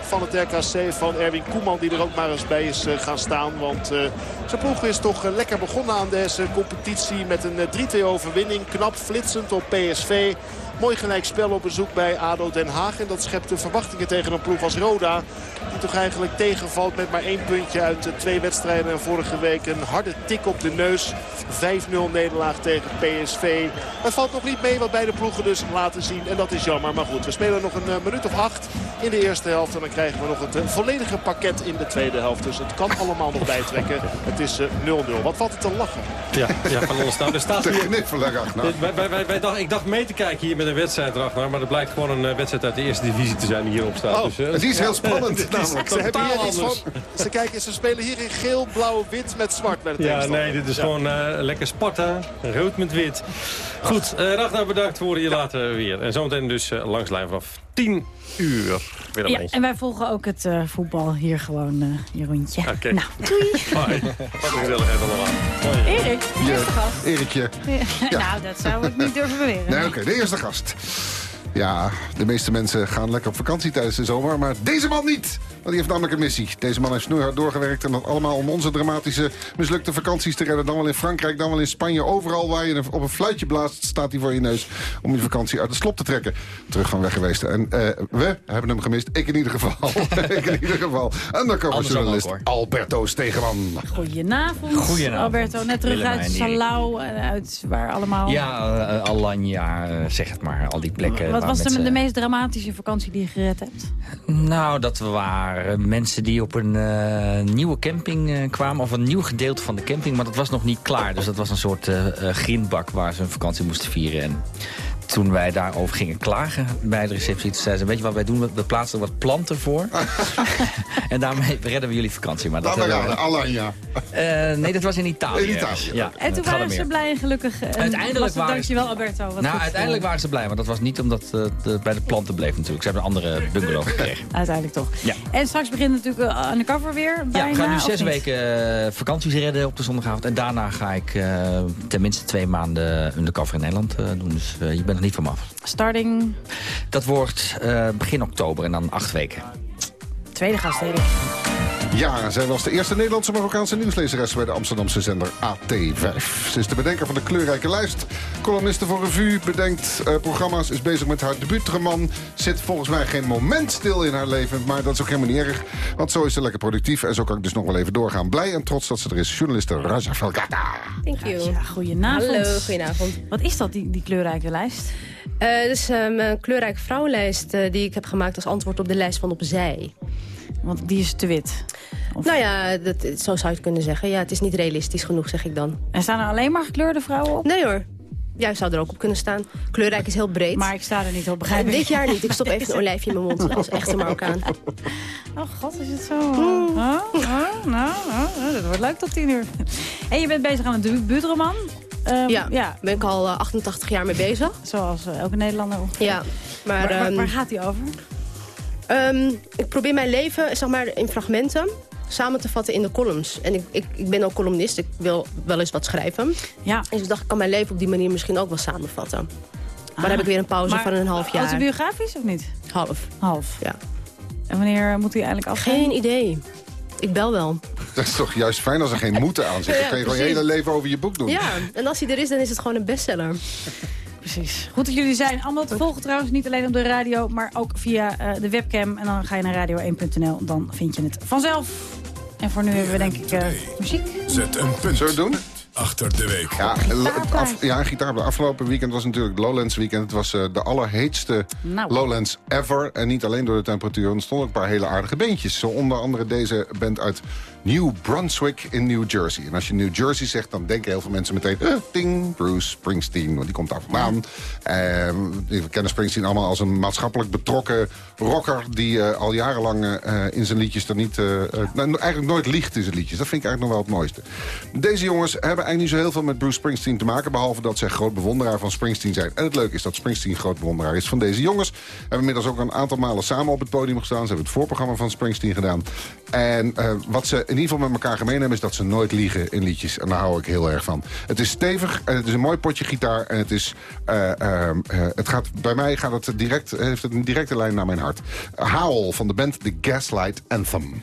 van het RKC van Erwin Koeman die er ook maar eens bij is gaan staan. Want zijn ploeg is toch eh, lekker begonnen aan deze competitie met een eh, 3-2 overwinning. Knap flitsend op PSV. Mooi gelijk spel op bezoek bij ADO Den Haag. En dat schept de verwachtingen tegen een ploeg als Roda. Die toch eigenlijk tegenvalt met maar één puntje uit de twee wedstrijden. En vorige week een harde tik op de neus. 5-0 nederlaag tegen PSV. Het valt nog niet mee wat beide ploegen dus laten zien. En dat is jammer. Maar goed, we spelen nog een eh, minuut of acht in de eerste helft. En dan krijgen we nog het eh, volledige pakket in de tweede helft. Dus het kan allemaal nog bijtrekken. Is eh, 0-0. Wat valt het te lachen? Ja, ja van ons staan. Er staat Te. Wij, wij, wij, wij dacht, ik dacht mee te kijken hier met een wedstrijd, Ragnar. Maar dat blijkt gewoon een eh, wedstrijd uit de eerste divisie te zijn die hierop staat. Oh, dus, eh, het is heel spannend, [LAUGHS] het is Ze, hebben totaal hier iets van, anders. ze, kijken, ze spelen hier in geel, blauw, wit met zwart bij de Ja, tegenstander. nee, dit is Ja. gewoon eh, lekker Sparta. Rood met wit. Goed, eh Ragnar, bedankt voor je later weer. En zometeen dus eh, langs de lijn vanaf 10 uur. Ja, en wij volgen ook het eh, voetbal hier gewoon, eh Jeroentje. Oké. Nou, doei. [LAUGHS] Hoi. Wat een gezelligheid allemaal. Hoi. Erik, de eerste gast. Erikje. nou, dat zou ik niet durven beweren. Nee, oké, de eerste gast. Ja, de meeste mensen gaan lekker op vakantie tijdens de zomer, maar deze man niet. Want die heeft namelijk een missie. Deze man heeft snoeihard doorgewerkt en dat allemaal om onze dramatische mislukte vakanties te redden. Dan wel in Frankrijk, dan wel in Spanje. Overal waar je op een fluitje blaast, staat hij voor je neus om je vakantie uit de slop te trekken. Terug van weg geweest. En eh, we hebben hem gemist. Ik in ieder geval. [LAUGHS] ik in ieder geval. Undercover journalist Alberto Stegeman. Goedenavond, Goedenavond. Alberto. Net terug uit. Salau, eh, uit waar allemaal... Ja, eh, Alanya, zeg het maar. Al die plekken. Wat was de, de meest dramatische vakantie die je gered hebt? Nou, dat waren mensen die op een eh, nieuwe camping eh, kwamen. Of een nieuw gedeelte van de camping. Maar dat was nog niet klaar. Dus dat was een soort eh, eh, grindbak waar ze hun vakantie moesten vieren. En toen wij daarover gingen klagen bij de receptie... toen zeiden ze, weet je wat wij doen? We- plaatsen er wat planten voor. [LAUGHS] en daarmee redden we jullie vakantie. Maar dat we- Alanya. Eh, nee, dat was in Italië. In Italië. Ja, En toen waren ze blij en gelukkig. En Uiteindelijk waren ze- Dankjewel Alberto. Wat Nou, goed. uiteindelijk waren ze blij, maar dat was niet omdat eh, het bij de planten bleef natuurlijk. Ze hebben een andere bungalow gekregen. [LAUGHS] Uiteindelijk toch. Ja. En straks begint natuurlijk uh, undercover weer. Bijna, Ja, we gaan nu zes weken eh, vakanties redden op de zondagavond. En daarna ga ik eh, tenminste twee maanden undercover in Nederland eh, doen. Dus eh, je bent niet van me af. Starting Dat wordt eh, begin oktober en dan acht weken. tweede gast, Ja, zij was de eerste Nederlandse Marokkaanse nieuwslezeres bij de Amsterdamse zender AT5. Ze is de bedenker van de kleurrijke lijst. Columniste voor revue, bedenkt eh, programma's, is bezig met haar debuutroman. Zit volgens mij geen moment stil in haar leven, maar dat is ook helemaal niet erg. Want zo is ze lekker productief en zo kan ik dus nog wel even doorgaan. Blij en trots dat ze er is. Journaliste Raja Velgata. Thank you. Ja, goedenavond. Hallo, goedenavond. Wat is dat, die, die kleurrijke lijst? Eh is um, een kleurrijke vrouwenlijst eh, die ik heb gemaakt als antwoord op de lijst van opzij. Want die is te wit. Nou ja, dat, zo zou je het kunnen zeggen. Ja, het is niet realistisch genoeg, zeg ik dan. En staan er alleen maar gekleurde vrouwen op? Nee hoor. Jij zou er ook op kunnen staan. Kleurrijk is heel breed. Maar ik sta er niet op, begrijp Eh, ik. Dit jaar niet. Ik stop even een [LAUGHS] olijfje in mijn mond als echte Marokkaan. Oh god, is het zo? Oh, oh, nou, oh, dat wordt leuk tot tien uur. En je bent bezig aan een debuutroman. Ehm, ja, ja, ben ik al eh, 88 jaar mee bezig. zoals eh, elke Nederlander. ongeveer. Ja, maar... Waar, waar, ehm, waar gaat die over? Ehm, ik probeer mijn leven zeg maar, in fragmenten samen te vatten in de columns. En ik, ik, ik ben ook columnist, ik wil wel eens wat schrijven. Ja. Dus ik dacht, ik kan mijn leven op die manier misschien ook wel samenvatten. Maar dan heb ik weer een pauze Maar van een half jaar. Autobiografisch of niet? Half. Half. Ja. En wanneer moet hij eigenlijk af? Geen idee. Ik bel wel. [LAUGHS] Dat is toch juist fijn als er geen moeten aan zit. Dan kan je gewoon je hele leven over je boek doen. Ja, en als hij er is, dan is het gewoon een bestseller. [LAUGHS] Precies. Goed dat jullie zijn. Allemaal te volgen trouwens, niet alleen op de radio, maar ook via eh, de webcam. En dan ga je naar radio1.nl, dan vind je het vanzelf. En voor nu hebben we denk ik eh, muziek. Zet een punt. Zullen we het doen? Achter de week. Ja, het af, ja, gitaar. De afgelopen weekend was natuurlijk Lowlands weekend. Het was eh, de allerheetste Nou. Lowlands ever. En niet alleen door de temperatuur. Er stonden ook een paar hele aardige beentjes. Zo onder andere deze band uit New Brunswick in New Jersey. En als je New Jersey zegt, dan denken heel veel mensen meteen... eh, ding, Bruce Springsteen, want die komt daar vandaan. Ehm, we kennen Springsteen allemaal als een maatschappelijk betrokken rocker... die eh, al jarenlang eh, in zijn liedjes er niet... eh, nou, eigenlijk nooit liegt in zijn liedjes. Dat vind ik eigenlijk nog wel het mooiste. Deze jongens hebben eigenlijk niet zo heel veel met Bruce Springsteen te maken... behalve dat zij groot bewonderaar van Springsteen zijn. En het leuke is dat Springsteen groot bewonderaar is van deze jongens. Hebben inmiddels ook een aantal malen samen op het podium gestaan. Ze hebben het voorprogramma van Springsteen gedaan. En wat ze in ieder geval met elkaar gemeen hebben... is dat ze nooit liegen in liedjes. En daar hou ik heel erg van. Het is stevig en het is een mooi potje gitaar. En het, is, eh, eh, eh, het gaat, bij mij gaat het direct, heeft het een directe lijn naar mijn hart. Howl van de band The Gaslight Anthem.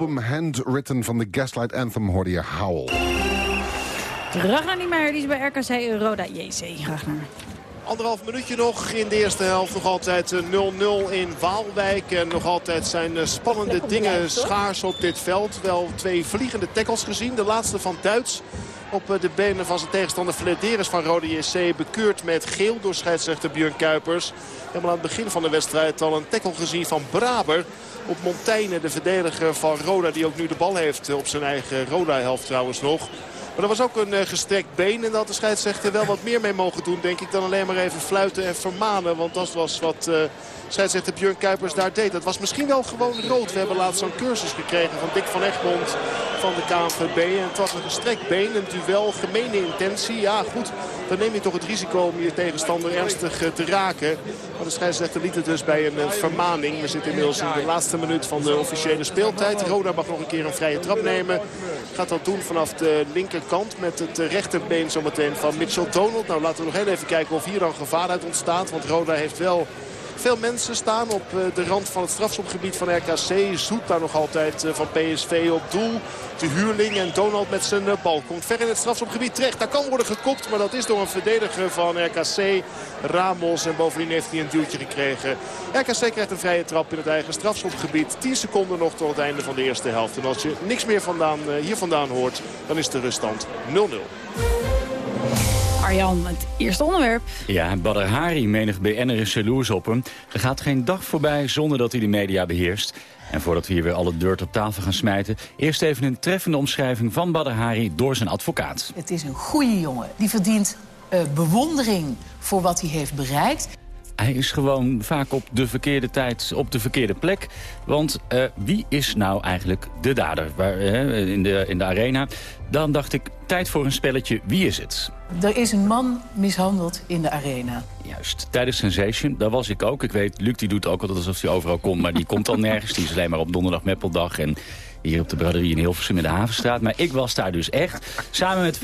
Album Handwritten van de Gaslight Anthem hoorde je Howl. Ragnar Niemeyer, die is bij RKC Roda JC. Ragnar. Anderhalf minuutje nog in de eerste helft. Nog altijd eh, 0-0 in Waalwijk. En nog altijd zijn eh, spannende dingen schaars op dit veld. Wel twee vliegende tackles gezien. De laatste van Duits op eh, de benen van zijn tegenstander Flederis van Rode JC. Bekeurd met geel door scheidsrechter Björn Kuipers. Helemaal aan het begin van de wedstrijd al een tackle gezien van Braber. Op Montaigne, de verdediger van Roda. Die ook nu de bal heeft op zijn eigen Roda-helft trouwens nog. Maar er was ook een uh, gestrekt been. En dat de scheidsrechter wel wat meer mee mogen doen, denk ik. Dan alleen maar even fluiten en vermanen. Want dat was wat uh, scheidsrechter Björn Kuipers daar deed. Dat was misschien wel gewoon rood. We hebben laatst zo'n cursus gekregen van Dick van Egmond van de KNVB. En het was een gestrekt been, een duel, gemene intentie. Ja goed, dan neem je toch het risico om je tegenstander ernstig uh, te raken. Maar de scheidsrechter liet het dus bij een vermaning. We zitten inmiddels in de laatste minuut van de officiële speeltijd. Roda mag nog een keer een vrije trap nemen. Gaat dat doen vanaf de linkerkant met het rechterbeen zometeen van Mitchell Donald. Nou laten we nog even kijken of hier dan gevaar uit ontstaat. Want Roda heeft wel veel mensen staan op de rand van het strafschopgebied van RKC. Zoet daar nog altijd van PSV op doel. De huurling en Donald met zijn bal komt ver in het strafschopgebied terecht. Daar kan worden gekopt, maar dat is door een verdediger van RKC. Ramos en bovendien heeft hij een duwtje gekregen. RKC krijgt een vrije trap in het eigen strafschopgebied. 10 seconden nog tot het einde van de eerste helft. En als je niks meer vandaan, hier vandaan hoort, dan is de ruststand 0-0. Arjan, het eerste onderwerp. Ja, Badr Hari, menig BN'er is jaloers op hem. Er gaat geen dag voorbij zonder dat hij de media beheerst. En voordat we hier weer alle dirt op tafel gaan smijten... eerst even een treffende omschrijving van Badr Hari door zijn advocaat. Het is een goede jongen. Die verdient uh, bewondering voor wat hij heeft bereikt. Hij is gewoon vaak op de verkeerde tijd op de verkeerde plek. Want uh, wie is nou eigenlijk de dader Waar, uh, in, de, in de arena? Dan dacht ik, tijd voor een spelletje. Wie is het? Er is een man mishandeld in de arena. Juist, tijdens Sensation, daar was ik ook. Ik weet, Luc die doet ook altijd alsof hij overal komt, maar die komt al nergens. Die is alleen maar op donderdag Meppeldag en hier op de braderie in Hilversum in de Havenstraat. Maar ik was daar dus echt, samen met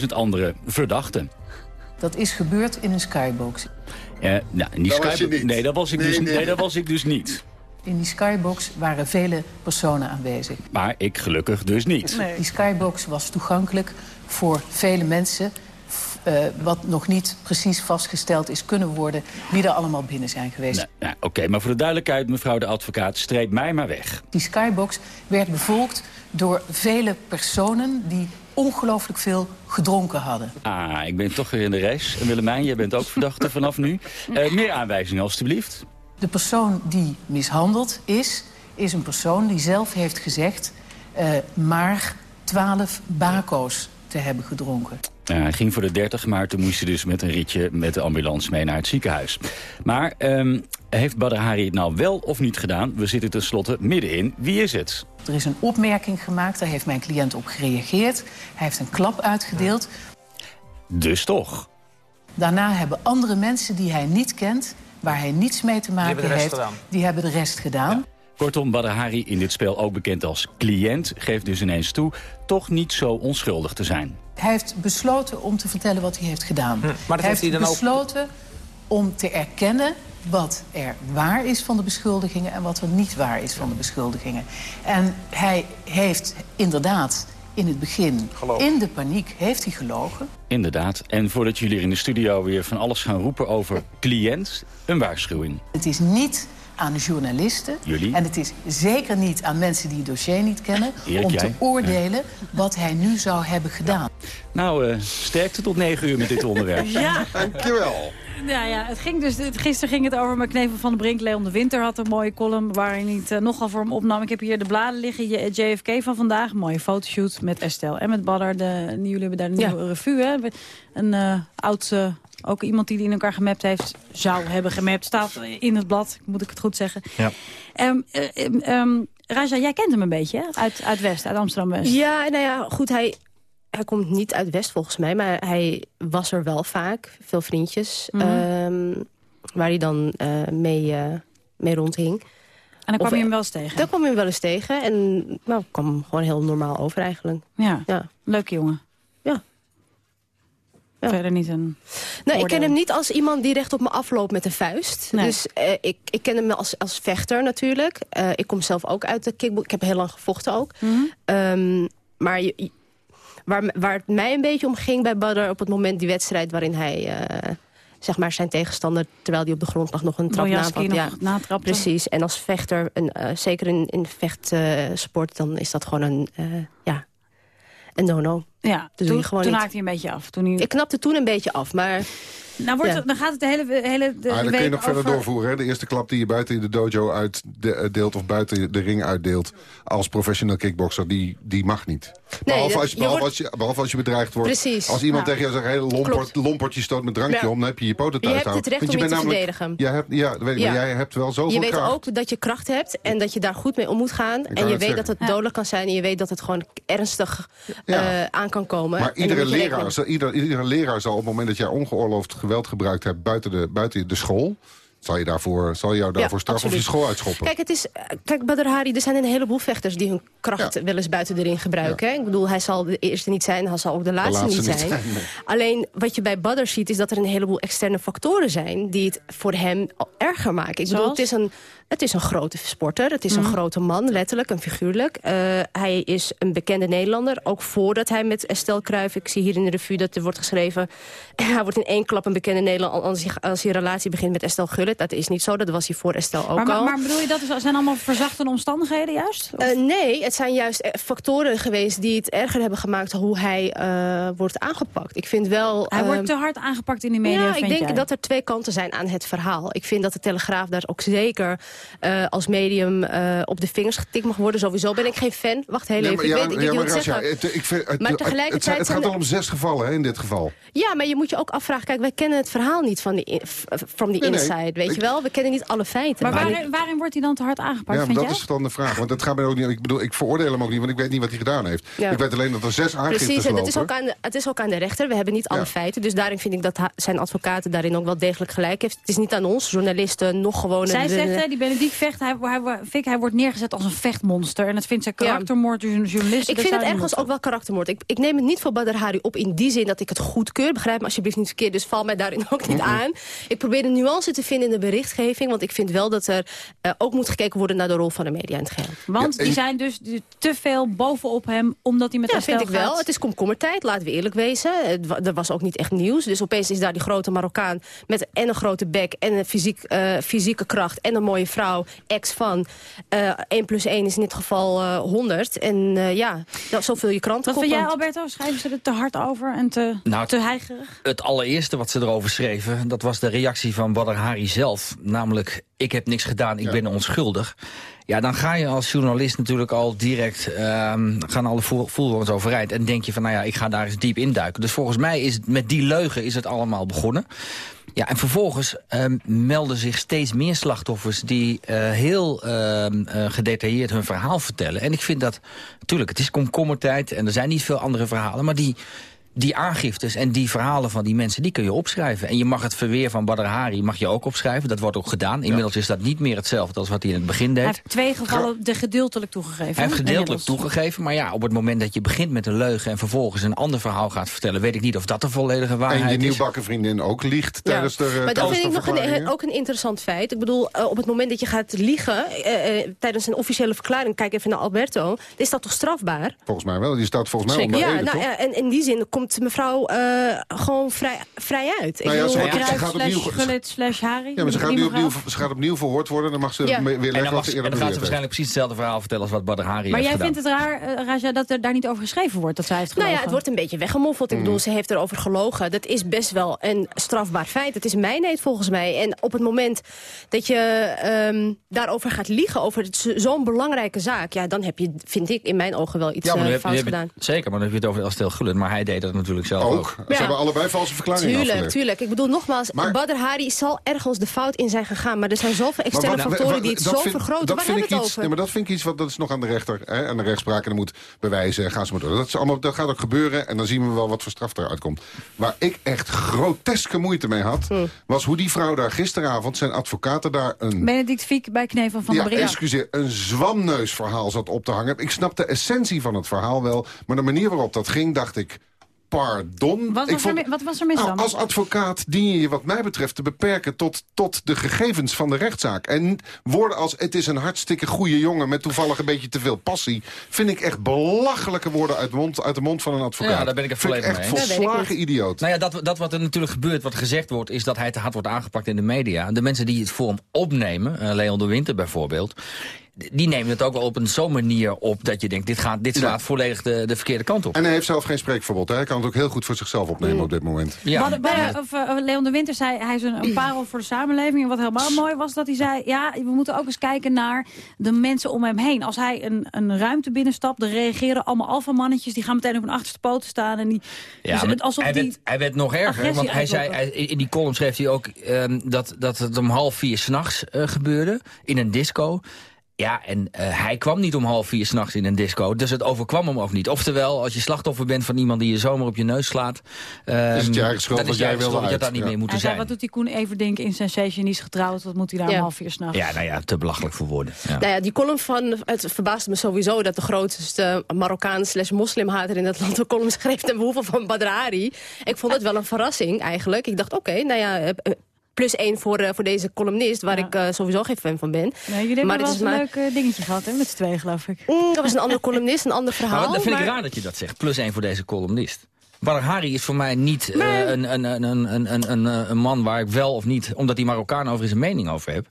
50.000 andere verdachten. Dat is gebeurd in een skybox. Uh, nou, in die skybox, nee, dat was ik nee, dus, nee. nee, dat was ik dus niet. In die skybox waren vele personen aanwezig. Maar ik gelukkig dus niet. Nee. Die skybox was toegankelijk voor vele mensen... Uh, wat nog niet precies vastgesteld is kunnen worden... wie er allemaal binnen zijn geweest. Nou, nou, Oké, okay, maar voor de duidelijkheid, mevrouw de advocaat... streep mij maar weg. Die skybox werd bevolkt door vele personen... die ongelooflijk veel gedronken hadden. Ah, ik ben toch weer in de race. En Willemijn, jij bent ook verdachte [LAUGHS] vanaf nu. Uh, meer aanwijzingen, alstublieft. De persoon die mishandeld is, is een persoon die zelf heeft gezegd... Uh, maar 12 bako's te hebben gedronken. Ja, hij ging voor de 30, maar toen moest hij dus met een ritje met de ambulance mee naar het ziekenhuis. Maar um, heeft Badr Hari het nou wel of niet gedaan? We zitten tenslotte middenin. Wie is het? Er is een opmerking gemaakt, daar heeft mijn cliënt op gereageerd. Hij heeft een klap uitgedeeld. Dus toch? Daarna hebben andere mensen die hij niet kent, waar hij niets mee te maken die heeft... Gedaan. die hebben de rest gedaan. Ja. Kortom, Badr Hari, in dit spel ook bekend als cliënt... geeft dus ineens toe toch niet zo onschuldig te zijn. Hij heeft besloten om te vertellen wat hij heeft gedaan. Hm, maar dat hij heeft hij dan besloten ook... om te erkennen wat er waar is van de beschuldigingen... en wat er niet waar is van de beschuldigingen. En hij heeft inderdaad in het begin, Geloof. in de paniek, heeft hij gelogen. Inderdaad. En voordat jullie in de studio weer van alles gaan roepen over cliënt... een waarschuwing. Het is niet aan journalisten. Jullie? En het is zeker niet aan mensen die het dossier niet kennen... Erik, om jij? te oordelen ja. wat hij nu zou hebben gedaan. Nou, uh, sterkte tot negen uur met dit onderwerp. [LAUGHS] Ja. Dankjewel. Ja, ja, het ging dus, gisteren ging het over mijn knevel van de Brink. Leon de Winter had een mooie column waar hij niet uh, nogal voor hem opnam. Ik heb hier de bladen liggen, JFK van vandaag. Mooie fotoshoot met Estelle en met Badder. De, jullie hebben daar een Ja. nieuwe revue, hè? Een uh, oud... ook iemand die die in elkaar gemapt heeft, zou hebben gemapt. Staat in het blad, moet ik het goed zeggen. Ja. Um, um, um, Raja, jij kent hem een beetje, hè? Uit, uit West, uit Amsterdam-West. Ja, nou ja, goed, hij, hij komt niet uit West volgens mij, maar hij was er wel vaak. Veel vriendjes, Mhm. um, waar hij dan uh, mee, uh, mee rondhing. En dan kwam Of, je hem wel eens tegen? Daar kwam je hem wel eens tegen en nou, kwam gewoon heel normaal over eigenlijk. Ja, Ja. leuke jongen. Ja. Verder niet een Nee, ik ken hem niet als iemand die recht op me afloopt met een vuist. Nee. Dus eh, ik, ik ken hem als, als vechter natuurlijk. Eh, ik kom zelf ook uit de kickbox. Ik heb heel lang gevochten ook. Mhm. Ehm, maar je- waar, waar het mij een beetje om ging bij Badr... op het moment die wedstrijd waarin hij... eh, zeg maar zijn tegenstander, terwijl hij op de grond lag, nog een trap navat. nog natrapte. Precies. En als vechter, een, zeker in, in vechtsport, dan is dat gewoon een, ja, een no-no. Ja, Dat toen, je gewoon toen niet. haakte hij een beetje af. Toen hij... Ik knapte toen een beetje af, maar... nou, wordt ja. het- dan gaat het de hele, hele de Ah, dan week kun je nog verder doorvoeren. Hè? De eerste klap die je buiten de dojo uitdeelt... of buiten de ring uitdeelt als professional kickboxer... die, die mag niet. behalve, dat- als je, je behalve, wordt- als je, behalve als je bedreigd wordt. Precies. Als iemand tegen jou zegt... Hey, lompert, lompertje stoot met drankje Ja. om... dan heb je je poten Je thuis hebt het recht Want om je je te bent namelijk- verdedigen. Jij hebt, ja, dat weet ik, Ja. maar jij hebt wel zoveel Je weet kracht. ook dat je kracht hebt en dat je daar goed mee om moet gaan. En je weet zeggen. dat het dodelijk kan zijn en je weet dat het gewoon ernstig Ja. eh, aan kan komen. Maar iedere leraar, zal, ieder, iedere leraar zal op het moment dat jij ongeoorloofd geweld gebruikt hebt buiten de, buiten de school, zal je, daarvoor, zal je jou daarvoor Ja, straffen of je school uitschoppen. Kijk, het is, kijk, Badr Hari, er zijn een heleboel vechters die hun kracht wel eens buiten de ring gebruiken. hè. Ik bedoel, hij zal de eerste niet zijn, hij zal ook de laatste, laatste niet niet zijn. zijn, nee. Alleen wat je bij Badr ziet, is dat er een heleboel externe factoren zijn die het voor hem al erger maken. Ik bedoel, Zoals? het is, een, het is een grote sporter, het is een Mhm. grote man, letterlijk en figuurlijk. Eh, hij is een bekende Nederlander, ook voordat hij met Estelle Kruijff, ik zie hier in de revue dat er wordt geschreven, [CLEARS THROAT] hij wordt in één klap een bekende Nederlander als hij, als hij een relatie begint met Estelle Gullit. Dat is niet zo, dat was hij voor Estelle ook Maar, maar, al. maar bedoel je dat is, zijn allemaal verzachtende omstandigheden juist? Eh, nee, het zijn juist eh, factoren geweest die het erger hebben gemaakt hoe hij wordt aangepakt. Ik vind wel... hij wordt te hard aangepakt in de media, ja, ik denk jij? dat er twee kanten zijn aan het verhaal. Ik vind dat de Telegraaf daar ook zeker eh, als medium eh, op de vingers getikt mag worden. Sowieso ben ik geen fan. Wacht heel Ja, even, maar, ik ja, ja, maar het, ik vind, het, Maar het- tegelijkertijd het, het gaat er- al om zes gevallen hè, in dit geval. Ja, maar je moet je ook afvragen. Kijk, wij kennen het verhaal niet van die, from the Nee, nee. inside, weet Ik- je wel? We kennen niet alle feiten. Maar Maar waarin, waarin wordt hij dan te hard aangepakt, Ja, maar dat jij? is dan de vraag. Want dat gaat mij ook niet. Ik bedoel, ik veroordeel hem ook niet, want ik weet niet wat hij gedaan heeft. Ja. Ik weet alleen dat er zes aangiftes Precies, en het is, ook lopen. aan de, het is ook aan de rechter. We hebben niet alle Ja. feiten. Dus daarin vind ik dat zijn advocaten daarin ook wel degelijk gelijk heeft. Het is niet aan ons, journalisten, nog gewoon... Zij zegt, hè, die Benedict vecht, hij, hij, Fik, hij wordt neergezet als een vechtmonster. En dat vindt zij karaktermoord, dus een journalist. Ik vind het ergens ook wel karaktermoord. Ik, ik neem het niet voor Badr Hari op in die zin dat ik het goedkeur. Begrijp me alsjeblieft niet verkeerd, dus val mij daarin ook niet aan. Ik probeer een nuance te vinden in de berichtgeving. Want ik vind wel dat er eh, ook moet gekeken worden naar de rol van de media in het geheel. Want die zijn dus te veel bovenop hem, omdat hij met Ja, vind ik wel. Het is komkommertijd, laten we eerlijk wezen. Er was ook niet echt nieuws. Dus opeens is daar die grote Marokkaan met en een grote bek... en een fysiek, eh, fysieke kracht en een mooie vrouw, ex van. eh 1 plus 1 is in dit geval eh 100. En eh, ja, dat, zo vul je kranten. Wat vind jij, Alberto? Schrijven ze er te hard over en te, Nou, te heigerig? Het allereerste wat ze erover schreven, dat was de reactie van Badr Hari zelf. Namelijk, ik heb niks gedaan, ik ben onschuldig. Ja, dan ga je als journalist natuurlijk al direct, ehm, gaan alle voel- voelwoordens overeind. En denk je van, nou ja, ik ga daar eens diep induiken. Dus volgens mij is het met die leugen is het allemaal begonnen. Ja, en vervolgens ehm, melden zich steeds meer slachtoffers... die eh, heel eh, gedetailleerd hun verhaal vertellen. En ik vind dat, natuurlijk, het is komkommertijd... en er zijn niet veel andere verhalen... maar die, die aangiftes en die verhalen van die mensen, die kun je opschrijven. En je mag het verweer van Badr Hari mag je ook opschrijven. Dat wordt ook gedaan. Inmiddels is dat niet meer hetzelfde als wat hij in het begin deed. Hij heeft twee gevallen de gedeeltelijk toegegeven. Hij heeft gedeeltelijk toegegeven, maar ja, op het moment dat je begint met een leugen... en vervolgens een ander verhaal gaat vertellen... weet ik niet of dat de volledige waarheid En je is. nieuwbakken vriendin ook liegt Ja. tijdens de maar dat tijdens vind ik nog een, verklaringen. ook een interessant feit. Ik bedoel, eh, op het moment dat je gaat liegen... eh, eh, tijdens een officiële verklaring, kijk even naar Alberto... is dat toch strafbaar? Volgens mij wel. Die staat volgens mij onder ja, Ede, nou, toch? ja, en in die zin komt mevrouw eh, gewoon vrij, vrij uit. Ik Nou ja, ze- ze gaat slash opnieuw- slash Hari. Ja, maar ze gaat, nu opnieuw, ze gaat opnieuw verhoord worden. Dan mag ze Ja. weer En dan, leggen ze- en dan gaat ze heeft. waarschijnlijk precies hetzelfde verhaal vertellen... als wat Badr Hari Maar heeft jij gedaan. vindt het raar, eh, Raja, dat er daar niet over geschreven wordt dat zij heeft Nou gelogen? ja, het wordt een beetje weggemoffeld. Ik Mm. bedoel, ze heeft erover gelogen. Dat is best wel een strafbaar feit. Het is mijnheid volgens mij. En op het moment dat je ehm, daarover gaat liegen... over het zo- zo'n belangrijke zaak... ja, dan heb je, vind ik, in mijn ogen wel iets Ja, maar eh, heb, je- gedaan. zeker, maar dan heb je het over Elstel Gullit. Maar hij deed dat natuurlijk zelf ook. Ook. Ze hebben allebei valse verklaringen Tuurlijk, afgelegd. tuurlijk. Ik bedoel, nogmaals, Maar- Badr Hari zal ergens de fout in zijn gegaan. Maar er zijn zoveel externe wat- factoren wat- die het dat zo vind- vergroten. dat Waar vind hebben ik we het iets, over? nee, maar dat vind ik iets wat dat is nog aan de rechter hè, en de rechtspraak en dan moet bewijzen. Gaan ze maar door. Dat, is allemaal, dat gaat ook gebeuren en dan zien we wel wat voor straf eruit komt. Waar ik echt groteske moeite mee had, Hm. was hoe die vrouw daar gisteravond zijn advocaten daar een Benedict Fiek bij Knevel van ja, de Brink. excuseer, een zwamneusverhaal zat op te hangen. Ik snap de essentie van het verhaal wel, maar de manier waarop dat ging, dacht ik... pardon. Wat was, er, vond- wat was er mis Nou, dan? als advocaat dien je je wat mij betreft te beperken tot, tot de gegevens van de rechtszaak. En woorden als het is een hartstikke goede jongen met toevallig een beetje te veel passie... vind ik echt belachelijke woorden uit, de mond, uit de mond van een advocaat. Ja, daar ben ik het volledig echt mee eens. volslagen idioot. Nou ja, dat, dat wat er natuurlijk gebeurt, wat gezegd wordt... is dat hij te hard wordt aangepakt in de media. De mensen die het voor hem opnemen, eh, Leon de Winter bijvoorbeeld... die nemen het ook wel op een zo'n manier op dat je denkt... dit, gaat, dit slaat volledig de, de verkeerde kant op. En hij heeft zelf geen spreekverbod. Hè? Hij kan het ook heel goed voor zichzelf opnemen op dit moment. Ja. Wat- bij- of, eh, Leon de Winter zei, hij is een, een parel voor de samenleving. En wat helemaal mooi was, dat hij zei... ja, we moeten ook eens kijken naar de mensen om hem heen. Als hij een, een ruimte binnenstapt, dan reageren allemaal alfamannetjes. Die gaan meteen op hun achterste poten staan. En die, Ja, dus alsof hij, die werd, hij werd nog erger, want hij zei, hij- in die column schreef hij ook ehm, dat, dat het om half vier s'nachts eh gebeurde in een disco. Ja, en eh, hij kwam niet om half vier s'nachts in een disco, dus het overkwam hem ook niet. Oftewel, als je slachtoffer bent van iemand die je zomaar op je neus slaat... ehm, Is het je eigen schuld, want jij wilde uit. daar niet Ja. meer moeten zijn. wat doet die Koen Everdink in Sensation? Die is getrouwd, wat moet hij daar Ja. om half vier s'nachts? Ja, nou ja, te belachelijk voor woorden. Ja. Nou ja, die column van... Het verbaasde me sowieso dat de grootste Marokkaan slash moslimhater in het land... een column schreef ten behoeve van Badr Hari. Ik vond het wel een verrassing eigenlijk. Ik dacht, oké, nou ja plus één voor, eh, voor deze columnist, waar ik eh, sowieso geen fan van ben. Nee, jullie hebben maar een leuk eh, dingetje gehad, hè, met z'n tweeën, geloof ik. Mm, dat was een andere columnist, een ander verhaal. Maar dat vind ik raar dat je dat zegt, plus één voor deze columnist. Harry is voor mij niet een, een, een, een, een, een, een man waar ik wel of niet, omdat hij Marokkaan over zijn mening over heb.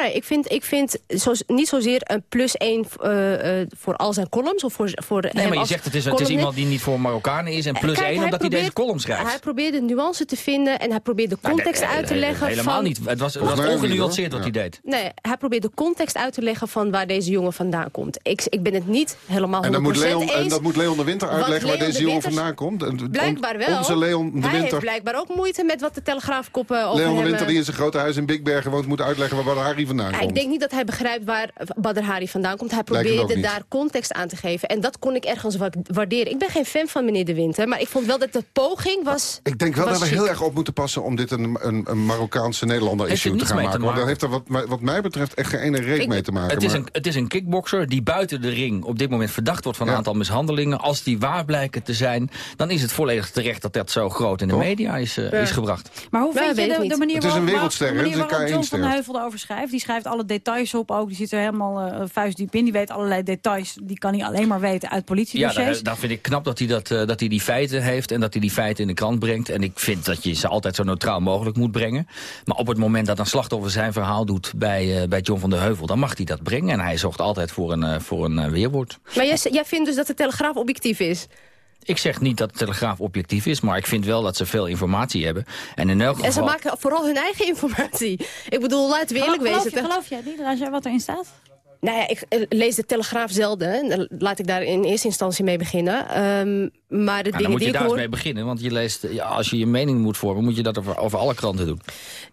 Nee, ik vind, ik vind zo, niet zozeer een plus één eh, eh, voor al zijn columns. Of voor, voor Nee, maar je zegt het is, het is iemand die niet voor Marokkanen is... en plus Kijk, één omdat hij deze probeert- column schrijft. Hij probeerde nuance te vinden en hij probeerde Nou, context uit te leggen Helemaal van... niet. Het was, het ongenuanceerd wat hij deed. Nee, hij probeerde context uit te leggen van waar deze jongen vandaan komt. Ik, ik ben het niet helemaal 100% En, dan moet Leon, en eens. dat moet Leon de Winter uitleggen waar deze de jongen Winter- vandaan komt. En- Blijkbaar wel. Onze Leon de Hij heeft Winter. blijkbaar ook moeite met wat de Telegraafkoppen over Leon de. Winter eh, die in zijn grote huis in Bigbergen woont... moet uitleggen waar Badr Hari vandaan Ja, komt. ik denk niet dat hij begrijpt waar Badr Hari vandaan komt. Hij probeerde daar context aan te geven. En dat kon ik ergens wa- waarderen. Ik ben geen fan van meneer De Winter. Maar ik vond wel dat de poging was Ik denk wel dat we chic. heel erg op moeten passen... om dit een, een, een Marokkaanse Heeft Nederlander-issue er te gaan te maken. Want dat heeft er wat, wat mij betreft echt geen ene reet Ik- mee te maken. Het is, maar- een, het is een kickbokser die buiten de ring op dit moment verdacht wordt van een aantal mishandelingen. Als die waar blijken te zijn, dan is het volledig terecht dat dat zo groot in de Toch? media is, eh, Ja. is gebracht. Maar hoe Ja, vind je de, manier Het is een waarop, wereldster, de manier Het is een waarop John van K1-ster. Heuvel erover schrijft? Die schrijft alle details op ook. Die zit er helemaal eh, vuistdiep in. Die weet allerlei details. Die kan hij alleen maar weten uit Ja, politiedossiers. daar, daar vind ik knap dat hij, dat, eh, dat hij die feiten heeft en dat hij die feiten in de krant brengt. En ik vind dat je ze altijd zo neutraal mogelijk moet brengen. Maar op het moment dat een slachtoffer zijn verhaal doet bij, eh, bij John van der Heuvel... dan mag hij dat brengen. En hij zocht altijd voor een, eh, voor een weerwoord. Maar jij, jij vindt dus dat de Telegraaf objectief is? Ik zeg niet dat de Telegraaf objectief is, maar ik vind wel dat ze veel informatie hebben. En in elk geval... En ze maken vooral hun eigen informatie. Ik bedoel, laten we eerlijk geloof, wezen. je, geloof jij niet, Raja, wat erin staat? Nou ja, ik eh, lees de Telegraaf zelden. En Laat ik daar in eerste instantie mee beginnen. Ehm, maar de dan dingen moet je daar eens mee beginnen, want je leest, ja, als je je mening moet vormen... moet je dat over, over alle kranten doen.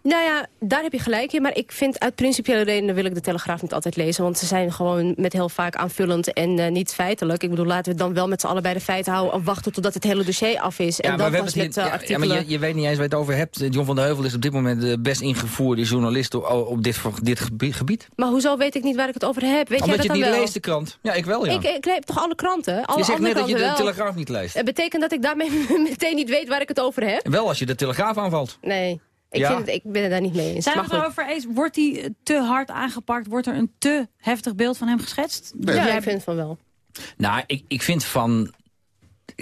Nou ja, daar heb je gelijk in. Maar ik vind uit principiële redenen wil ik de Telegraaf niet altijd lezen. Want ze zijn gewoon met heel vaak aanvullend en eh, niet feitelijk. Ik bedoel, laten we dan wel met z'n allen bij de feiten houden... en wachten totdat het hele dossier af is. En dan pas met het uh, ja, ja, maar je, je weet niet eens waar je het over hebt. John van der Heuvel is op dit moment de best ingevoerde journalist... op, op dit, dit gebi- gebied. Maar hoezo weet ik niet waar ik het over heb? Weet jij Omdat dat je dan niet wel? leest de krant. Ja, ik wel, ja. Ik, ik lees toch alle kranten? Alle je zegt net dat je de. Telegraaf niet leest. Het betekent dat ik daarmee [LAUGHS] meteen niet weet waar ik het over heb? Wel als je de Telegraaf aanvalt. Nee. Ik, Ja. vind het, ik ben het daar niet mee eens. Zijn we Maar het erover eens? Wordt hij eh, te hard aangepakt? Wordt er een te heftig beeld van hem geschetst? Ja, Jij- ik vind van wel. Nou, ik, ik vind van...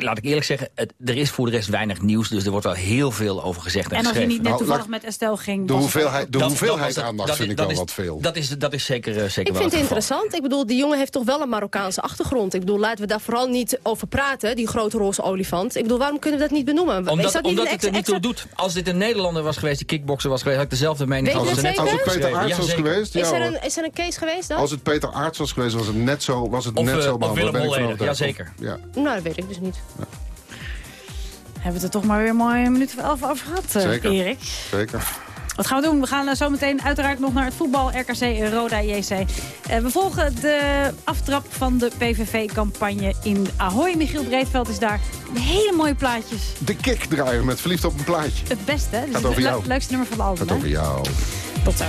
Laat ik eerlijk zeggen, het, er is voor de rest weinig nieuws... dus er wordt wel heel veel over gezegd en, En als je geschreven. niet net Nou, toevallig met Estelle ging... De hoeveelheid, de Dat- hoeveelheid dat- aandacht dat- vind ik wel is- wat veel. Dat is, dat is zeker, eh, zeker Ik wel vind het geval. interessant. Ik bedoel, die jongen heeft toch wel een Marokkaanse achtergrond. Ik bedoel, laten we daar vooral niet over praten, die grote roze olifant. Ik bedoel, waarom kunnen we dat niet benoemen? is Omdat, dat niet omdat het er niet toe doet. Als dit een Nederlander was geweest, die kickbokser was geweest... had ik dezelfde mening als net? Als het Peter geschreven. Aarts Ja, was geweest, ja Is er, een, is er een case geweest dan? Als het Peter Aarts was geweest, was het net zo, was het Of, net eh, zo of. Willem Ben ik van Holleder, overtuigd. ja, zeker. Ja. Nou, dat weet ik dus niet. Hebben we het er toch maar weer mooi een minuut of elf over gehad, eh, Zeker. Erik? Zeker. Wat gaan we doen? We gaan eh, zo meteen uiteraard nog naar het voetbal RKC Roda JC. Eh, we volgen de aftrap van de PVV-campagne in Ahoy. Michiel Breedveld is daar. Hele mooie plaatjes. De kick draaien met verliefd op een plaatje. Het beste, hè? Dit Gaat over het jou. le- leukste nummer van het album. Gaat over hè? jou. Tot zo.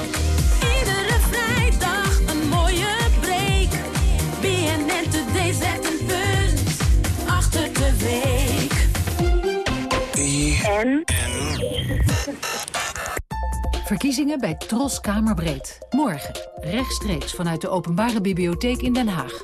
Iedere vrijdag een mooie break. BNN Today zet En? Verkiezingen bij Tros Kamerbreed. Morgen, rechtstreeks vanuit de Openbare Bibliotheek in Den Haag.